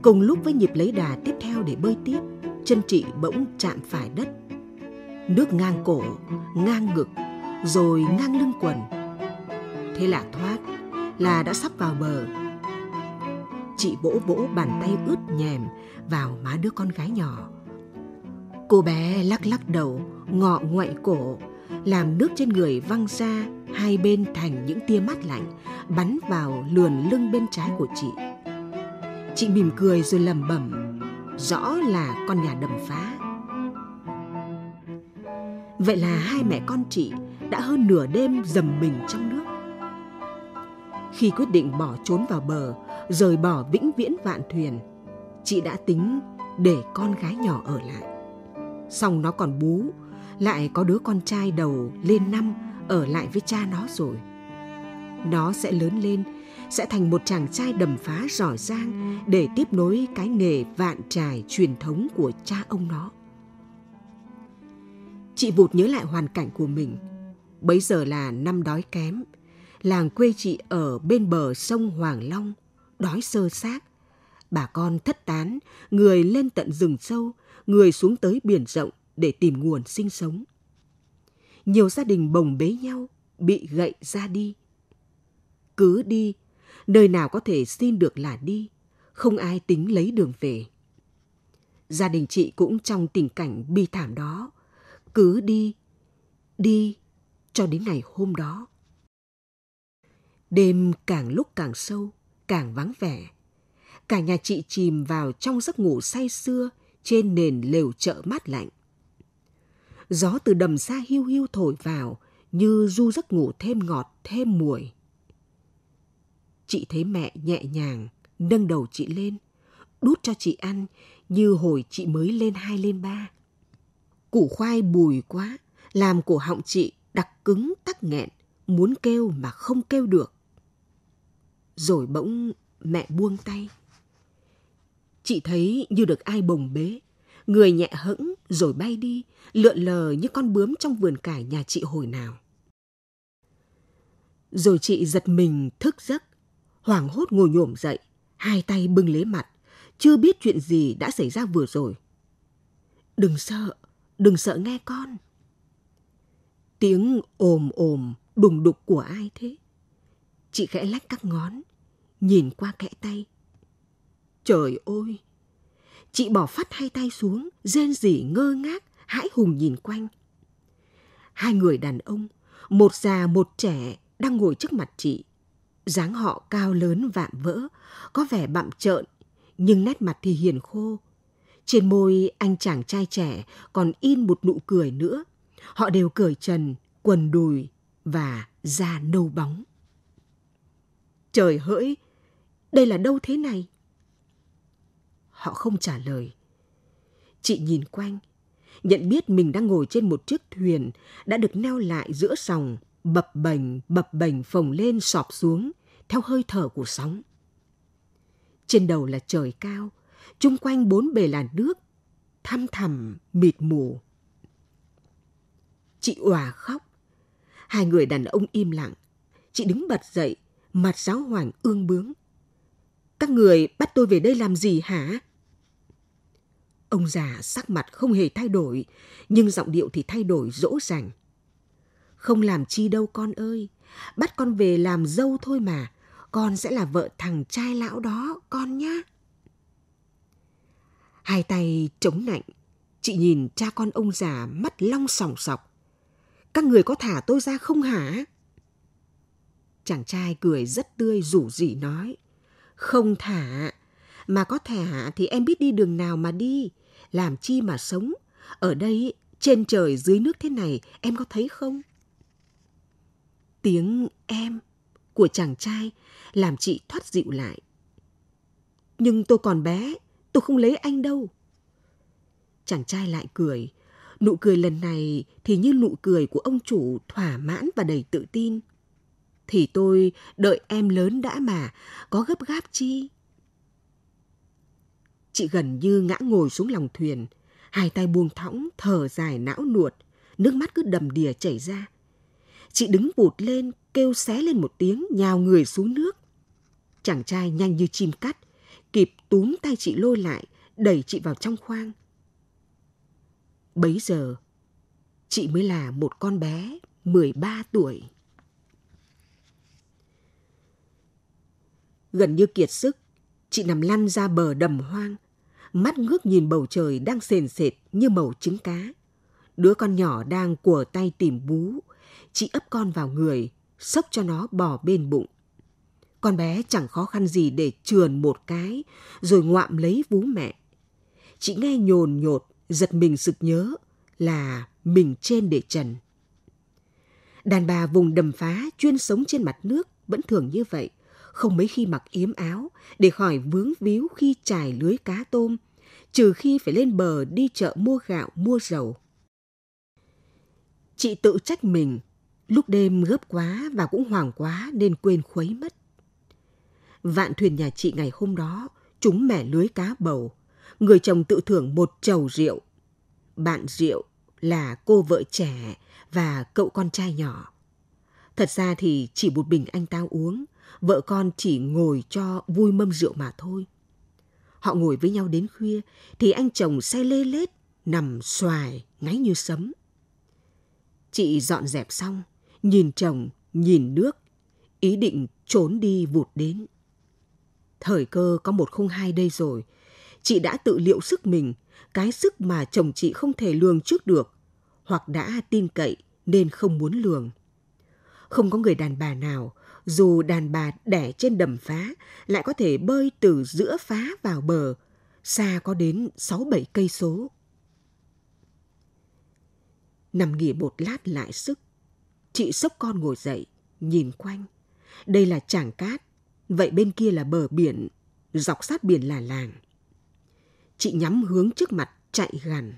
Cùng lúc với nhịp lấy đà tiếp theo để bơi tiếp, chân chị bỗng chạm phải đất. Nước ngang cổ, ngang ngực, rồi ngang lưng quần. Thế là thoát, là đã sắp vào bờ, chị vỗ vỗ bàn tay ướt nhèm vào má đứa con gái nhỏ. Cô bé lắc lắc đầu, ngọ ngoại cổ, làm nước trên người văng ra hai bên thành những tia mắt lạnh bắn vào lườn lưng bên trái của chị. Chị mỉm cười rồi lầm bẩm, rõ là con nhà đầm phá. Vậy là hai mẹ con chị đã hơn nửa đêm dầm mình trong nước. Khi quyết định bỏ trốn vào bờ, rời bỏ vĩnh viễn vạn thuyền, chị đã tính để con gái nhỏ ở lại. Xong nó còn bú, lại có đứa con trai đầu lên năm ở lại với cha nó rồi. Nó sẽ lớn lên, sẽ thành một chàng trai đầm phá giỏi giang để tiếp nối cái nghề vạn trải truyền thống của cha ông nó. Chị vụt nhớ lại hoàn cảnh của mình. Bấy giờ là năm đói kém, làng quê chị ở bên bờ sông Hoàng Long, đói sơ xác. Bà con thất tán, người lên tận rừng sâu, người xuống tới biển rộng để tìm nguồn sinh sống. Nhiều gia đình bồng bế nhau, bị gậy ra đi. Cứ đi, nơi nào có thể xin được là đi, không ai tính lấy đường về. Gia đình chị cũng trong tình cảnh bi thảm đó, cứ đi, đi cho đến ngày hôm đó. Đêm càng lúc càng sâu, càng vắng vẻ. Cả nhà chị chìm vào trong giấc ngủ say sưa trên nền lều chợ mát lạnh. Gió từ đầm xa hiu hiu thổi vào như du giấc ngủ thêm ngọt thêm mùi. Chị thấy mẹ nhẹ nhàng nâng đầu chị lên, đút cho chị ăn như hồi chị mới lên hai lên ba. Củ khoai bùi quá, làm cổ họng chị đặc cứng tắc nghẹn, muốn kêu mà không kêu được. Rồi bỗng mẹ buông tay. Chị thấy như được ai bồng bế, người nhẹ hững rồi bay đi, lượn lờ như con bướm trong vườn cải nhà chị hồi nào. Rồi chị giật mình thức giấc, hoảng hốt ngồi nhổm dậy, hai tay bưng lấy mặt, chưa biết chuyện gì đã xảy ra vừa rồi. Đừng sợ, đừng sợ nghe con. Tiếng ồm ồm, đùng đục của ai thế? Chị khẽ lách các ngón, nhìn qua kẽ tay. Trời ơi! Chị bỏ phát hai tay xuống, rên rỉ ngơ ngác, hãi hùng nhìn quanh. Hai người đàn ông, một già một trẻ đang ngồi trước mặt chị. dáng họ cao lớn vạm vỡ, có vẻ bặm trợn, nhưng nét mặt thì hiền khô. Trên môi anh chàng trai trẻ còn in một nụ cười nữa. Họ đều cởi trần, quần đùi và da nâu bóng. Trời hỡi, đây là đâu thế này? Họ không trả lời. Chị nhìn quanh, nhận biết mình đang ngồi trên một chiếc thuyền đã được neo lại giữa sòng, bập bềnh, bập bềnh phồng lên sọp xuống theo hơi thở của sóng. Trên đầu là trời cao, chung quanh bốn bề là nước, thăm thẳm, mịt mù. Chị òa khóc. Hai người đàn ông im lặng. Chị đứng bật dậy, mặt giáo hoàng ương bướng. Các người bắt tôi về đây làm gì hả? Ông già sắc mặt không hề thay đổi, nhưng giọng điệu thì thay đổi dỗ dành. Không làm chi đâu con ơi, bắt con về làm dâu thôi mà, con sẽ là vợ thằng trai lão đó, con nhá. Hai tay chống nạnh, chị nhìn cha con ông già mắt long sòng sọc. Các người có thả tôi ra không hả? Chàng trai cười rất tươi rủ rỉ nói. Không thả, mà có thả thì em biết đi đường nào mà đi, làm chi mà sống. Ở đây trên trời dưới nước thế này em có thấy không? Tiếng em của chàng trai làm chị thoát dịu lại. Nhưng tôi còn bé, tôi không lấy anh đâu. Chàng trai lại cười. Nụ cười lần này thì như nụ cười của ông chủ thỏa mãn và đầy tự tin. Thì tôi đợi em lớn đã mà, có gấp gáp chi? Chị gần như ngã ngồi xuống lòng thuyền, hai tay buông thõng, thở dài não nuột, nước mắt cứ đầm đìa chảy ra. Chị đứng vụt lên, kêu xé lên một tiếng, nhào người xuống nước. Chàng trai nhanh như chim cắt, kịp túm tay chị lôi lại, đẩy chị vào trong khoang. Bấy giờ, chị mới là một con bé 13 tuổi. Gần như kiệt sức, chị nằm lăn ra bờ đầm hoang, mắt ngước nhìn bầu trời đang sền sệt như màu trứng cá. Đứa con nhỏ đang của tay tìm bú, chị ấp con vào người, sốc cho nó bò bên bụng. Con bé chẳng khó khăn gì để trườn một cái, rồi ngoạm lấy vú mẹ. Chị nghe nhồn nhột, giật mình sực nhớ là mình trên để trần. Đàn bà vùng đầm phá chuyên sống trên mặt nước vẫn thường như vậy, không mấy khi mặc yếm áo để khỏi vướng víu khi trải lưới cá tôm, trừ khi phải lên bờ đi chợ mua gạo, mua dầu. Chị tự trách mình, lúc đêm gấp quá và cũng hoảng quá nên quên khuấy mất. Vạn thuyền nhà chị ngày hôm đó trúng mẻ lưới cá bầu, người chồng tự thưởng một chầu rượu. Bạn rượu là cô vợ trẻ và cậu con trai nhỏ. Thật ra thì chỉ một bình anh ta uống, vợ con chỉ ngồi cho vui mâm rượu mà thôi. Họ ngồi với nhau đến khuya thì anh chồng say lê lết, nằm xoài, ngáy như sấm. Chị dọn dẹp xong, nhìn chồng, nhìn nước, ý định trốn đi vụt đến. Thời cơ có một không hai đây rồi, chị đã tự liệu sức mình, cái sức mà chồng chị không thể lường trước được, hoặc đã tin cậy nên không muốn lường. Không có người đàn bà nào, dù đàn bà đẻ trên đầm phá, lại có thể bơi từ giữa phá vào bờ, xa có đến 6-7 cây số. Nằm nghỉ một lát lại sức, chị sốc con ngồi dậy, nhìn quanh. Đây là tràng cát, vậy bên kia là bờ biển, dọc sát biển là làng. Chị nhắm hướng trước mặt chạy gần.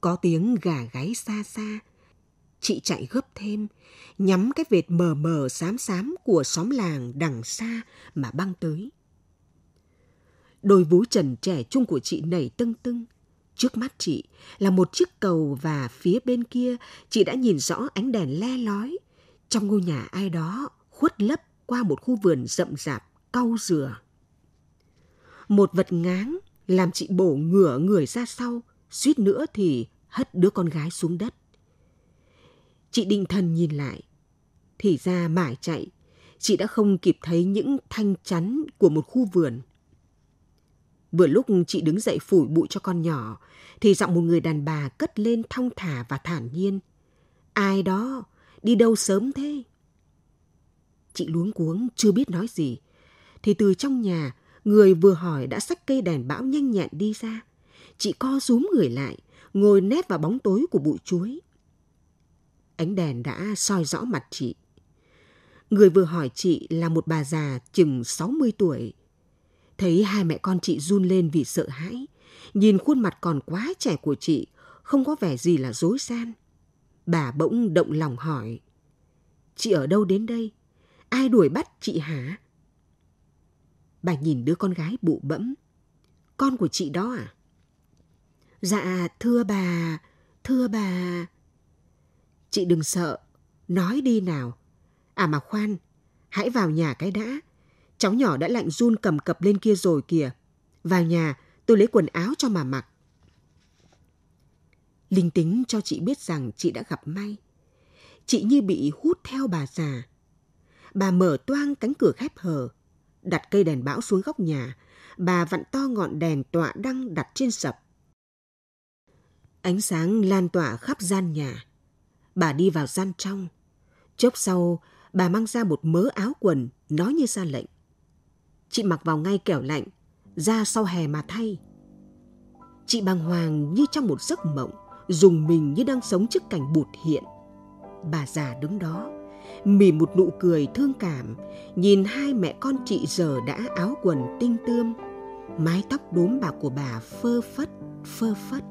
Có tiếng gà gáy xa xa. Chị chạy gấp thêm, nhắm cái vệt mờ mờ xám xám của xóm làng đằng xa mà băng tới. Đôi vú trần trẻ trung của chị nảy tưng tưng. Trước mắt chị là một chiếc cầu và phía bên kia chị đã nhìn rõ ánh đèn le lói. Trong ngôi nhà ai đó khuất lấp qua một khu vườn rậm rạp, cau dừa. Một vật ngáng làm chị bổ ngửa người ra sau, suýt nữa thì hất đứa con gái xuống đất. Chị định thần nhìn lại, thì ra mải chạy, chị đã không kịp thấy những thanh chắn của một khu vườn. Vừa lúc chị đứng dậy phủi bụi cho con nhỏ, thì giọng một người đàn bà cất lên thong thả và thản nhiên. Ai đó, đi đâu sớm thế? Chị luống cuống, chưa biết nói gì. Thì từ trong nhà, người vừa hỏi đã xách cây đèn bão nhanh nhẹn đi ra. Chị co rúm người lại, ngồi nép vào bóng tối của bụi chuối. Ánh đèn đã soi rõ mặt chị. Người vừa hỏi chị là một bà già chừng 60 tuổi. Thấy hai mẹ con chị run lên vì sợ hãi, nhìn khuôn mặt còn quá trẻ của chị, không có vẻ gì là dối gian. Bà bỗng động lòng hỏi, Chị ở đâu đến đây? Ai đuổi bắt chị hả? Bà nhìn đứa con gái bụ bẫm. Con của chị đó à? Dạ, thưa bà, thưa bà. Chị đừng sợ, nói đi nào. À mà khoan, hãy vào nhà cái đã. Cháu nhỏ đã lạnh run cầm cập lên kia rồi kìa. Vào nhà, tôi lấy quần áo cho mà mặc. Linh tính cho chị biết rằng chị đã gặp may. Chị như bị hút theo bà già. Bà mở toang cánh cửa khép hờ, đặt cây đèn bão xuống góc nhà. Bà vặn to ngọn đèn tọa đăng đặt trên sập. Ánh sáng lan tỏa khắp gian nhà. Bà đi vào gian trong. Chốc sau, bà mang ra một mớ áo quần, nói như ra lệnh. Chị mặc vào ngay kẻo lạnh, ra sau hè mà thay. Chị bàng hoàng như trong một giấc mộng, dùng mình như đang sống trước cảnh bụt hiện. Bà già đứng đó, mỉm một nụ cười thương cảm, nhìn hai mẹ con chị giờ đã áo quần tinh tươm, mái tóc đốm bạc của bà phơ phất, phơ phất.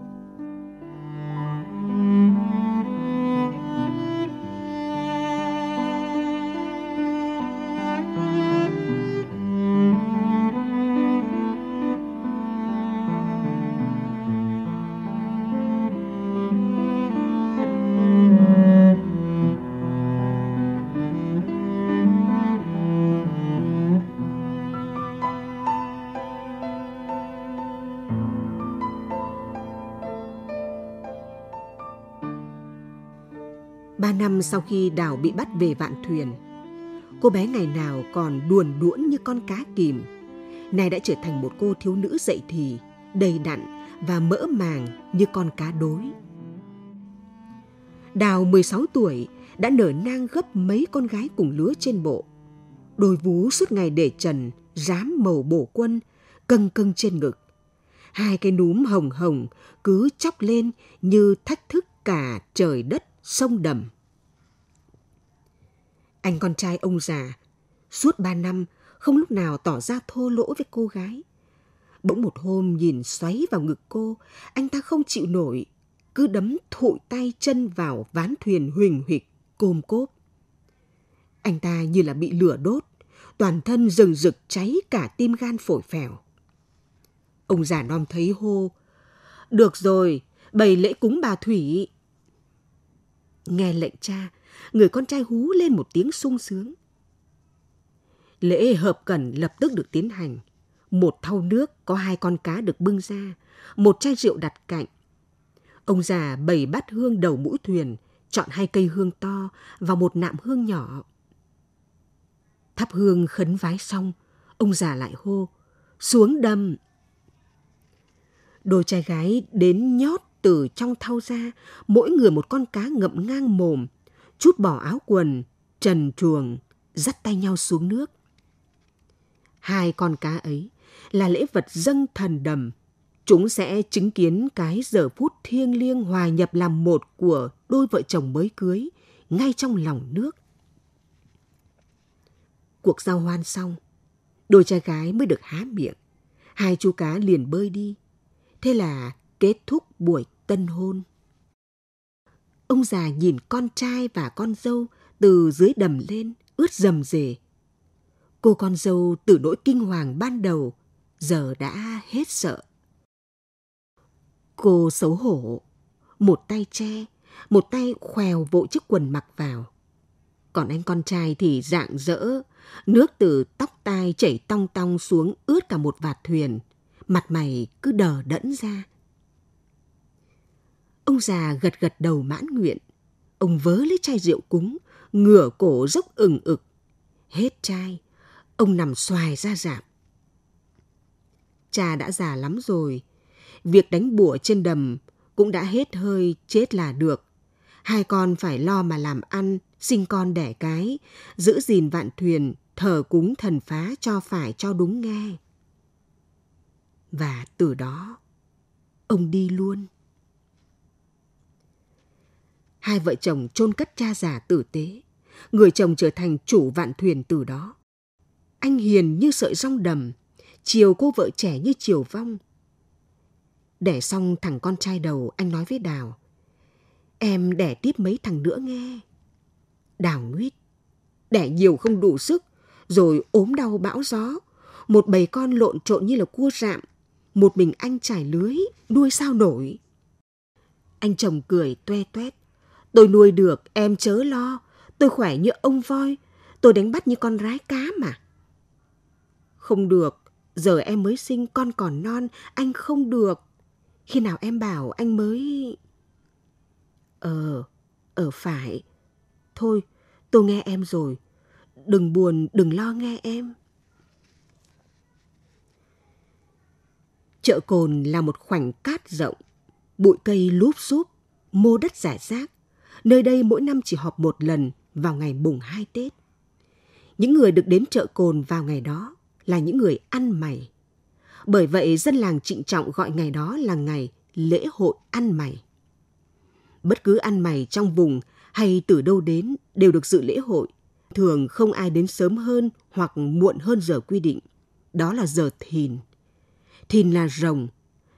Sau khi Đào bị bắt về vạn thuyền, cô bé ngày nào còn đuồn đuỗn như con cá kìm, nay đã trở thành một cô thiếu nữ dậy thì, đầy đặn và mỡ màng như con cá đối. Đào 16 tuổi đã nở nang gấp mấy con gái cùng lứa trên bộ. Đôi vú suốt ngày để trần, rám màu bổ quân, cân cân trên ngực. Hai cái núm hồng hồng cứ chóc lên như thách thức cả trời đất sông đầm. Anh con trai ông già, suốt ba năm không lúc nào tỏ ra thô lỗ với cô gái. Bỗng một hôm nhìn xoáy vào ngực cô, anh ta không chịu nổi, cứ đấm thụi tay chân vào ván thuyền huỳnh huỵch côm cốp. Anh ta như là bị lửa đốt, toàn thân rừng rực cháy cả tim gan phổi phèo. Ông già non thấy hô, được rồi, bày lễ cúng bà Thủy. Nghe lệnh cha, người con trai hú lên một tiếng sung sướng. Lễ hợp cẩn lập tức được tiến hành. Một thau nước có hai con cá được bưng ra, một chai rượu đặt cạnh. Ông già bày bát hương đầu mũi thuyền, chọn hai cây hương to và một nạm hương nhỏ. Thắp hương khấn vái xong, ông già lại hô, xuống đầm. Đôi trai gái đến nhót từ trong thau ra, mỗi người một con cá ngậm ngang mồm, chút bỏ áo quần, trần truồng, dắt tay nhau xuống nước. Hai con cá ấy là lễ vật dâng thần đầm. Chúng sẽ chứng kiến cái giờ phút thiêng liêng hòa nhập làm một của đôi vợ chồng mới cưới ngay trong lòng nước. Cuộc giao hoan xong, đôi trai gái mới được há miệng. Hai chú cá liền bơi đi. Thế là kết thúc buổi tân hôn. Ông già nhìn con trai và con dâu từ dưới đầm lên, ướt rầm rề. Cô con dâu từ nỗi kinh hoàng ban đầu, giờ đã hết sợ. Cô xấu hổ, một tay che, một tay khoèo vội chiếc quần mặc vào. Còn anh con trai thì rạng rỡ, nước từ tóc tai chảy tong tong xuống ướt cả một vạt thuyền, mặt mày cứ đờ đẫn ra. Ông già gật gật đầu mãn nguyện. Ông vớ lấy chai rượu cúng, ngửa cổ dốc ừng ực. Hết chai, ông nằm xoài ra giảm. Cha đã già lắm rồi. Việc đánh bùa trên đầm cũng đã hết hơi chết là được. Hai con phải lo mà làm ăn, sinh con đẻ cái, giữ gìn vạn thuyền, thờ cúng thần phá cho phải cho đúng nghe. Và từ đó, ông đi luôn hai vợ chồng chôn cất cha già tử tế. Người chồng trở thành chủ vạn thuyền từ đó. Anh hiền như sợi rong đầm, chiều cô vợ trẻ như chiều vong. Đẻ xong thằng con trai đầu, anh nói với Đào. Em đẻ tiếp mấy thằng nữa nghe. Đào nguyết. Đẻ nhiều không đủ sức, rồi ốm đau bão gió. Một bầy con lộn trộn như là cua rạm. Một mình anh trải lưới, nuôi sao nổi. Anh chồng cười toe toét. Tôi nuôi được, em chớ lo. Tôi khỏe như ông voi. Tôi đánh bắt như con rái cá mà. Không được. Giờ em mới sinh con còn non. Anh không được. Khi nào em bảo anh mới... Ờ, ở phải. Thôi, tôi nghe em rồi. Đừng buồn, đừng lo nghe em. Chợ Cồn là một khoảnh cát rộng, bụi cây lúp xúp, mô đất rải rác. Nơi đây mỗi năm chỉ họp một lần vào ngày mùng hai Tết. Những người được đến chợ cồn vào ngày đó là những người ăn mày. Bởi vậy, dân làng trịnh trọng gọi ngày đó là ngày lễ hội ăn mày. Bất cứ ăn mày trong vùng hay từ đâu đến đều được dự lễ hội. Thường không ai đến sớm hơn hoặc muộn hơn giờ quy định. Đó là giờ thìn. Thìn là rồng.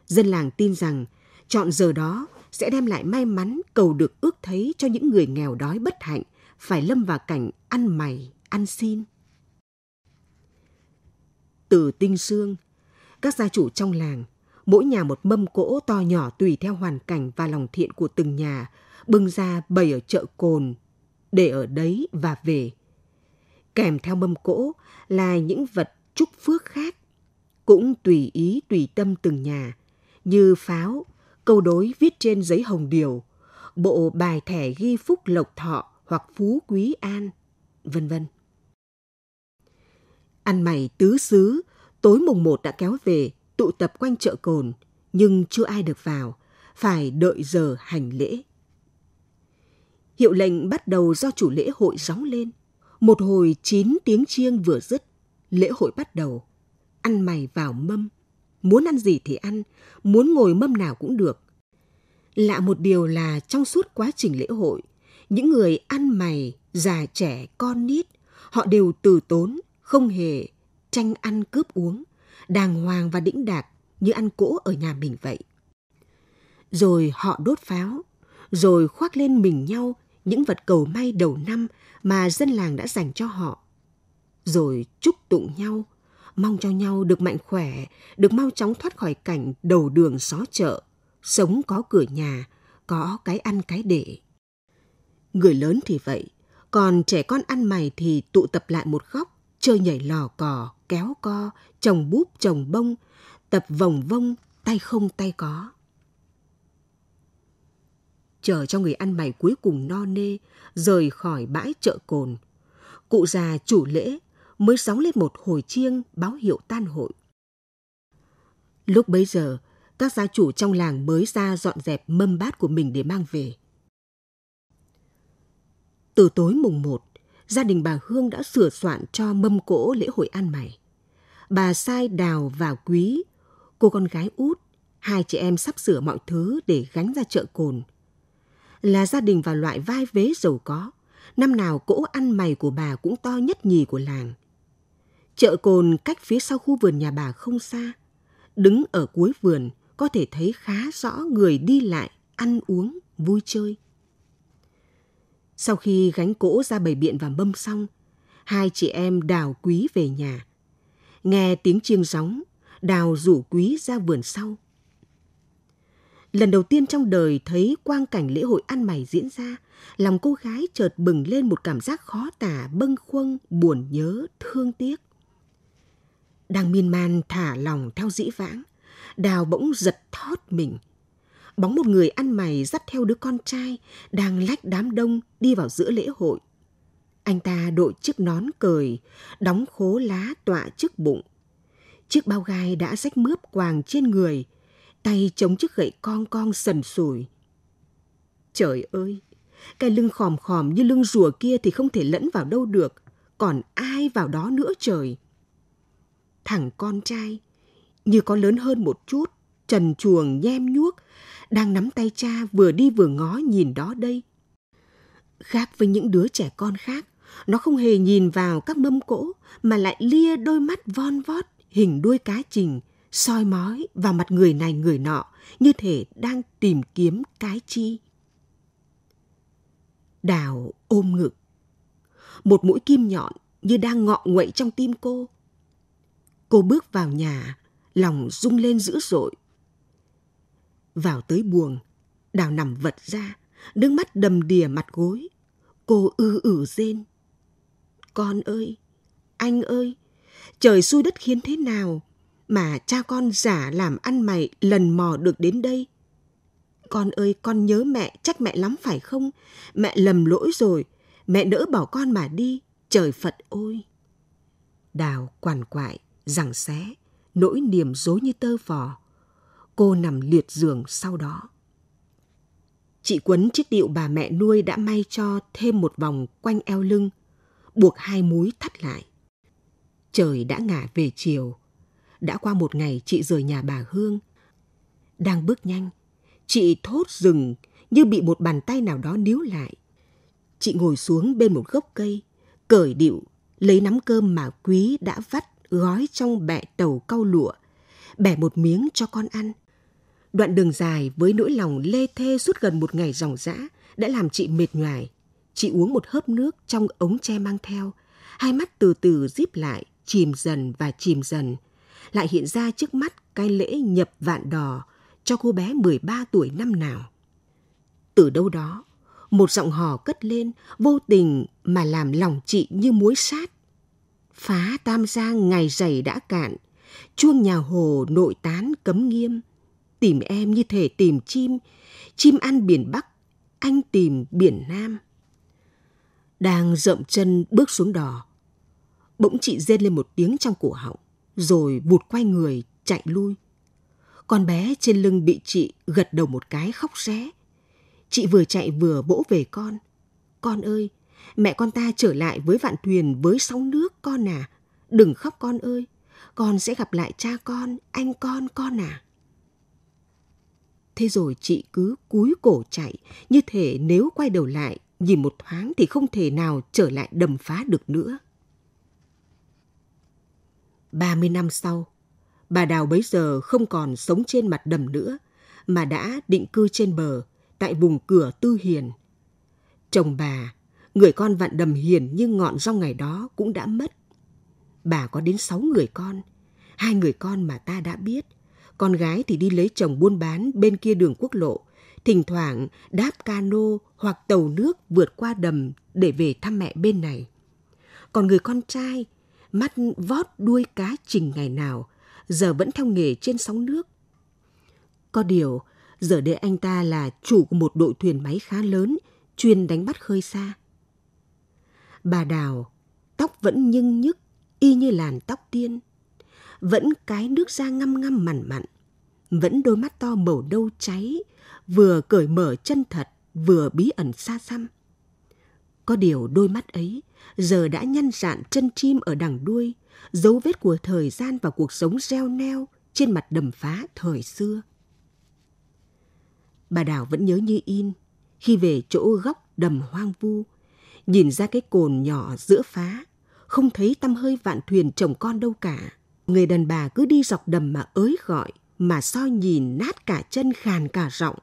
Dân làng tin rằng chọn giờ đó sẽ đem lại may mắn cầu được ước thấy cho những người nghèo đói bất hạnh phải lâm vào cảnh ăn mày, ăn xin. Từ tinh xương, các gia chủ trong làng, mỗi nhà một mâm cỗ to nhỏ tùy theo hoàn cảnh và lòng thiện của từng nhà, bưng ra bày ở chợ cồn, để ở đấy và về. Kèm theo mâm cỗ là những vật chúc phước khác, cũng tùy ý tùy tâm từng nhà, như pháo, câu đối viết trên giấy hồng điều, bộ bài thẻ ghi phúc lộc thọ hoặc phú quý an, vân vân. Ăn mày tứ xứ, tối mùng một đã kéo về, tụ tập quanh chợ cồn, nhưng chưa ai được vào, phải đợi giờ hành lễ. Hiệu lệnh bắt đầu do chủ lễ hội gióng lên. Một hồi chín tiếng chiêng vừa dứt, lễ hội bắt đầu. Ăn mày vào mâm, muốn ăn gì thì ăn, muốn ngồi mâm nào cũng được. Lạ một điều là trong suốt quá trình lễ hội, những người ăn mày, già trẻ, con nít, họ đều từ tốn, không hề tranh ăn cướp uống, đàng hoàng và đĩnh đạc như ăn cỗ ở nhà mình vậy. Rồi họ đốt pháo, rồi khoác lên mình nhau những vật cầu may đầu năm mà dân làng đã dành cho họ. Rồi chúc tụng nhau, mong cho nhau được mạnh khỏe, được mau chóng thoát khỏi cảnh đầu đường xó chợ, sống có cửa nhà, có cái ăn cái để. Người lớn thì vậy, còn trẻ con ăn mày thì tụ tập lại một góc, chơi nhảy lò cò, kéo co, trồng búp trồng bông, tập vòng vông, tay không tay có. Chờ cho người ăn mày cuối cùng no nê, rời khỏi bãi chợ cồn. Cụ già chủ lễ mới sóng lên một hồi chiêng báo hiệu tan hội. Lúc bấy giờ, các gia chủ trong làng mới ra dọn dẹp mâm bát của mình để mang về. Từ tối mùng 1, gia đình bà Hương đã sửa soạn cho mâm cỗ lễ hội ăn mày. Bà sai Đào và Quý, cô con gái út, hai chị em sắp sửa mọi thứ để gánh ra chợ cồn. Là gia đình vào loại vai vế giàu có, năm nào cỗ ăn mày của bà cũng to nhất nhì của làng. Chợ cồn cách phía sau khu vườn nhà bà không xa. Đứng ở cuối vườn có thể thấy khá rõ người đi lại, ăn uống, vui chơi. Sau khi gánh cỗ ra bầy biện và mâm xong, hai chị em đào quý về nhà. Nghe tiếng chiêng gióng, đào rủ quý ra vườn sau. Lần đầu tiên trong đời thấy quang cảnh lễ hội ăn mày diễn ra, lòng cô gái chợt bừng lên một cảm giác khó tả, bâng khuâng, buồn nhớ, thương tiếc. Đang miên man thả lòng theo dĩ vãng, đào bỗng giật thót mình – bóng một người ăn mày dắt theo đứa con trai đang lách đám đông đi vào giữa lễ hội. Anh ta đội chiếc nón cười đóng khố lá tọa trước bụng. Chiếc bao gai đã rách mướp quàng trên người, tay chống chiếc gậy con con sần sùi. Trời ơi, cái lưng khòm khòm như lưng rùa kia thì không thể lẫn vào đâu được, còn ai vào đó nữa trời. Thằng con trai, như có lớn hơn một chút, trần chuồng nhem nhuốc, đang nắm tay cha vừa đi vừa ngó nhìn đó đây. Khác với những đứa trẻ con khác, nó không hề nhìn vào các mâm cỗ mà lại lia đôi mắt von vót hình đuôi cá trình, soi mói vào mặt người này người nọ như thể đang tìm kiếm cái chi. Đào ôm ngực. Một mũi kim nhọn như đang ngọ nguậy trong tim cô. Cô bước vào nhà, lòng rung lên dữ dội. Vào tới buồng, Đào nằm vật ra, nước mắt đầm đìa mặt gối. Cô ư ử rên. Con ơi, anh ơi, trời xui đất khiến thế nào mà cha con giả làm ăn mày lần mò được đến đây. Con ơi, con nhớ mẹ, trách mẹ lắm phải không? Mẹ lầm lỗi rồi, mẹ đỡ bỏ con mà đi, trời Phật ôi. Đào quằn quại, rằng xé, nỗi niềm dối như tơ vò cô nằm liệt giường sau đó. Chị quấn chiếc điệu bà mẹ nuôi đã may cho thêm một vòng quanh eo lưng, buộc hai múi thắt lại. Trời đã ngả về chiều. Đã qua một ngày chị rời nhà bà Hương. Đang bước nhanh, chị thốt dừng như bị một bàn tay nào đó níu lại. Chị ngồi xuống bên một gốc cây, cởi điệu, lấy nắm cơm mà quý đã vắt gói trong bẹ tàu cau lụa, bẻ một miếng cho con ăn. Đoạn đường dài với nỗi lòng lê thê suốt gần một ngày ròng rã đã làm chị mệt nhoài. Chị uống một hớp nước trong ống tre mang theo, hai mắt từ từ díp lại, chìm dần và chìm dần. Lại hiện ra trước mắt cái lễ nhập vạn đò cho cô bé 13 tuổi năm nào. Từ đâu đó, một giọng hò cất lên, vô tình mà làm lòng chị như muối sát. Phá tam giang ngày dày đã cạn, chuông nhà hồ nội tán cấm nghiêm. Tìm em như thể tìm chim, chim ăn biển Bắc, anh tìm biển Nam. Đang rậm chân bước xuống đò, bỗng chị rên lên một tiếng trong cổ họng, rồi vụt quay người chạy lui. Con bé trên lưng bị chị gật đầu một cái khóc ré. Chị vừa chạy vừa vỗ về con. Con ơi, mẹ con ta trở lại với vạn thuyền với sóng nước con à. Đừng khóc con ơi, con sẽ gặp lại cha con, anh con con à. Thế rồi chị cứ cúi cổ chạy, như thể nếu quay đầu lại, nhìn một thoáng thì không thể nào trở lại đầm phá được nữa. 30 năm sau, bà Đào bấy giờ không còn sống trên mặt đầm nữa, mà đã định cư trên bờ, tại vùng cửa Tư Hiền. Chồng bà, người con vạn đầm hiền như ngọn rong ngày đó cũng đã mất. Bà có đến sáu người con, hai người con mà ta đã biết. Con gái thì đi lấy chồng buôn bán bên kia đường quốc lộ, thỉnh thoảng đáp cano hoặc tàu nước vượt qua đầm để về thăm mẹ bên này. Còn người con trai, mắt vót đuôi cá trình ngày nào, giờ vẫn theo nghề trên sóng nước. Có điều, giờ đây anh ta là chủ của một đội thuyền máy khá lớn, chuyên đánh bắt khơi xa. Bà Đào, tóc vẫn nhưng nhức, y như làn tóc tiên. Vẫn cái nước da ngăm ngăm mặn mặn. Vẫn đôi mắt to màu đâu cháy, vừa cởi mở chân thật, vừa bí ẩn xa xăm. Có điều đôi mắt ấy giờ đã nhăn dạn chân chim ở đằng đuôi, dấu vết của thời gian và cuộc sống reo neo trên mặt đầm phá thời xưa. Bà Đào vẫn nhớ như in khi về chỗ góc đầm hoang vu, nhìn ra cái cồn nhỏ giữa phá, không thấy tăm hơi vạn thuyền chồng con đâu cả. Người đàn bà cứ đi dọc đầm mà ới gọi, mà soi nhìn nát cả chân khàn cả rộng.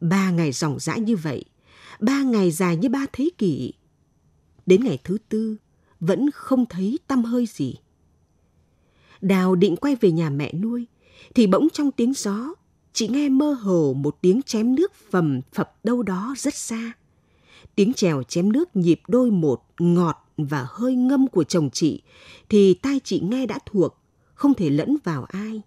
Ba ngày ròng rã như vậy, ba ngày dài như ba thế kỷ. Đến ngày thứ tư, vẫn không thấy tăm hơi gì. Đào định quay về nhà mẹ nuôi, thì bỗng trong tiếng gió, chị nghe mơ hồ một tiếng chém nước phầm phập đâu đó rất xa. Tiếng trèo chém nước nhịp đôi một, ngọt và hơi ngâm của chồng chị, thì tai chị nghe đã thuộc, không thể lẫn vào ai.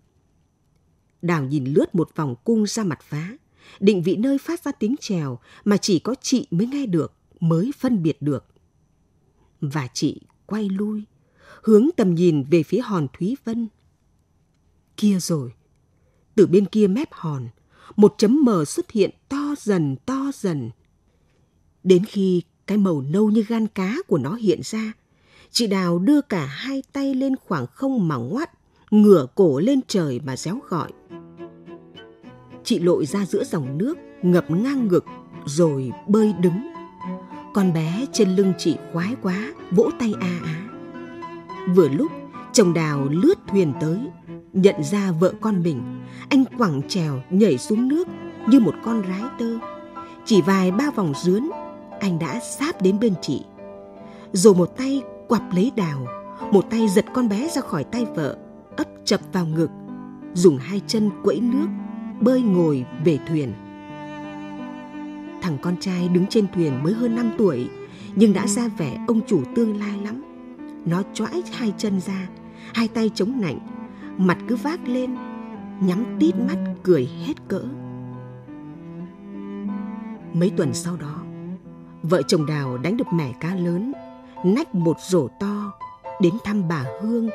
Đào nhìn lướt một vòng cung ra mặt phá, định vị nơi phát ra tiếng trèo mà chỉ có chị mới nghe được, mới phân biệt được. Và chị quay lui, hướng tầm nhìn về phía hòn Thúy Vân. Kia rồi, từ bên kia mép hòn, một chấm mờ xuất hiện to dần to dần. Đến khi cái màu nâu như gan cá của nó hiện ra, chị Đào đưa cả hai tay lên khoảng không mà ngoắt, ngửa cổ lên trời mà réo gọi. Chị lội ra giữa dòng nước, ngập ngang ngực, rồi bơi đứng. Con bé trên lưng chị khoái quá, vỗ tay a á. Vừa lúc, chồng Đào lướt thuyền tới, nhận ra vợ con mình, anh quẳng trèo nhảy xuống nước như một con rái tơ. Chỉ vài ba vòng dướn, anh đã sáp đến bên chị. Rồi một tay quặp lấy đào, một tay giật con bé ra khỏi tay vợ, ấp chập vào ngực, dùng hai chân quẫy nước, bơi ngồi về thuyền. Thằng con trai đứng trên thuyền mới hơn 5 tuổi, nhưng đã ra vẻ ông chủ tương lai lắm. Nó choãi hai chân ra, hai tay chống nạnh, mặt cứ vác lên, nhắm tít mắt cười hết cỡ. Mấy tuần sau đó, vợ chồng Đào đánh được mẻ cá lớn, nách một rổ to, đến thăm bà Hương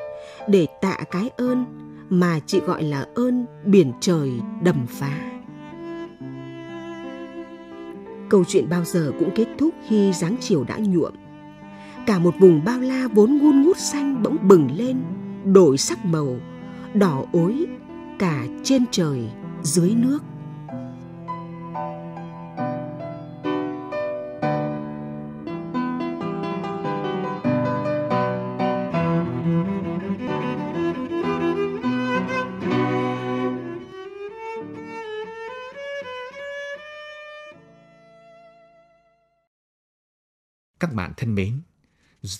để tạ cái ơn mà chị gọi là ơn biển trời đầm phá. Câu chuyện bao giờ cũng kết thúc khi dáng chiều đã nhuộm. Cả một vùng bao la vốn ngun ngút xanh bỗng bừng lên, đổi sắc màu, đỏ ối cả trên trời dưới nước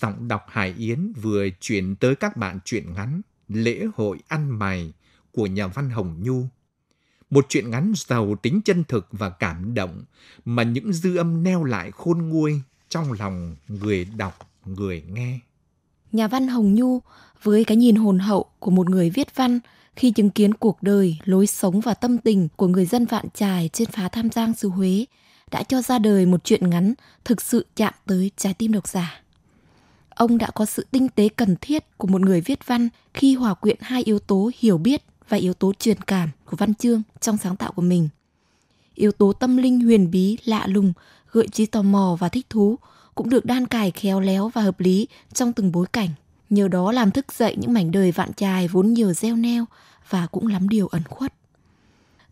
giọng đọc Hải Yến vừa chuyển tới các bạn truyện ngắn Lễ hội ăn mày của nhà văn Hồng Nhu. Một truyện ngắn giàu tính chân thực và cảm động mà những dư âm neo lại khôn nguôi trong lòng người đọc, người nghe. Nhà văn Hồng Nhu với cái nhìn hồn hậu của một người viết văn khi chứng kiến cuộc đời, lối sống và tâm tình của người dân vạn trài trên phá Tham Giang xứ Huế đã cho ra đời một truyện ngắn thực sự chạm tới trái tim độc giả. Ông đã có sự tinh tế cần thiết của một người viết văn khi hòa quyện hai yếu tố hiểu biết và yếu tố truyền cảm của văn chương trong sáng tạo của mình. Yếu tố tâm linh huyền bí, lạ lùng, gợi trí tò mò và thích thú cũng được đan cài khéo léo và hợp lý trong từng bối cảnh. Nhờ đó làm thức dậy những mảnh đời vạn trài vốn nhiều gieo neo và cũng lắm điều ẩn khuất.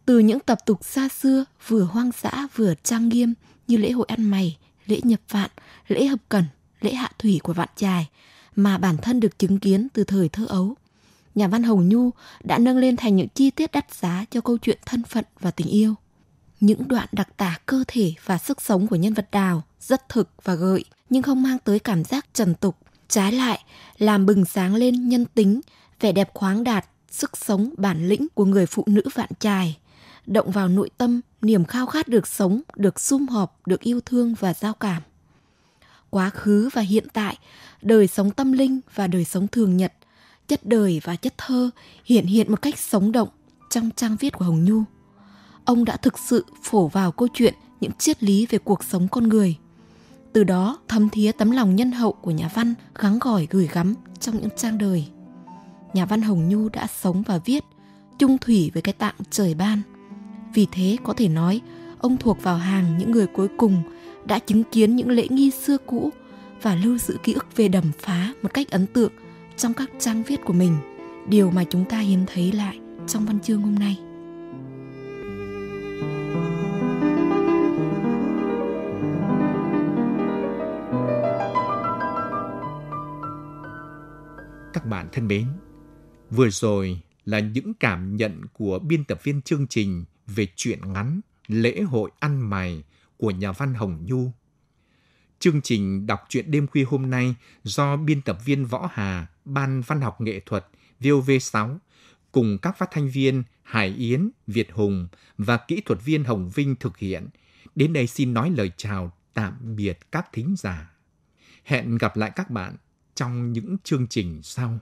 Từ những tập tục xa xưa vừa hoang dã vừa trang nghiêm như lễ hội ăn mày, lễ nhập vạn, lễ hợp cẩn, lễ hạ thủy của vạn trài mà bản thân được chứng kiến từ thời thơ ấu. Nhà văn Hồng Nhu đã nâng lên thành những chi tiết đắt giá cho câu chuyện thân phận và tình yêu. Những đoạn đặc tả cơ thể và sức sống của nhân vật Đào rất thực và gợi nhưng không mang tới cảm giác trần tục. Trái lại, làm bừng sáng lên nhân tính, vẻ đẹp khoáng đạt, sức sống bản lĩnh của người phụ nữ vạn trài động vào nội tâm niềm khao khát được sống, được sum họp, được yêu thương và giao cảm. Quá khứ và hiện tại, đời sống tâm linh và đời sống thường nhật, chất đời và chất thơ hiện hiện một cách sống động trong trang viết của Hồng Nhu. Ông đã thực sự phổ vào câu chuyện những triết lý về cuộc sống con người. Từ đó thấm thía tấm lòng nhân hậu của nhà văn gắng gỏi gửi gắm trong những trang đời. Nhà văn Hồng Nhu đã sống và viết chung thủy với cái tạng trời ban – vì thế có thể nói, ông thuộc vào hàng những người cuối cùng đã chứng kiến những lễ nghi xưa cũ và lưu giữ ký ức về đầm phá một cách ấn tượng trong các trang viết của mình, điều mà chúng ta hiếm thấy lại trong văn chương hôm nay. Các bạn thân mến, vừa rồi là những cảm nhận của biên tập viên chương trình về chuyện ngắn Lễ hội ăn mày của nhà văn Hồng Nhu. Chương trình đọc truyện đêm khuya hôm nay do biên tập viên Võ Hà, Ban Văn học Nghệ thuật VOV6 cùng các phát thanh viên Hải Yến, Việt Hùng và kỹ thuật viên Hồng Vinh thực hiện. Đến đây xin nói lời chào tạm biệt các thính giả. Hẹn gặp lại các bạn trong những chương trình sau.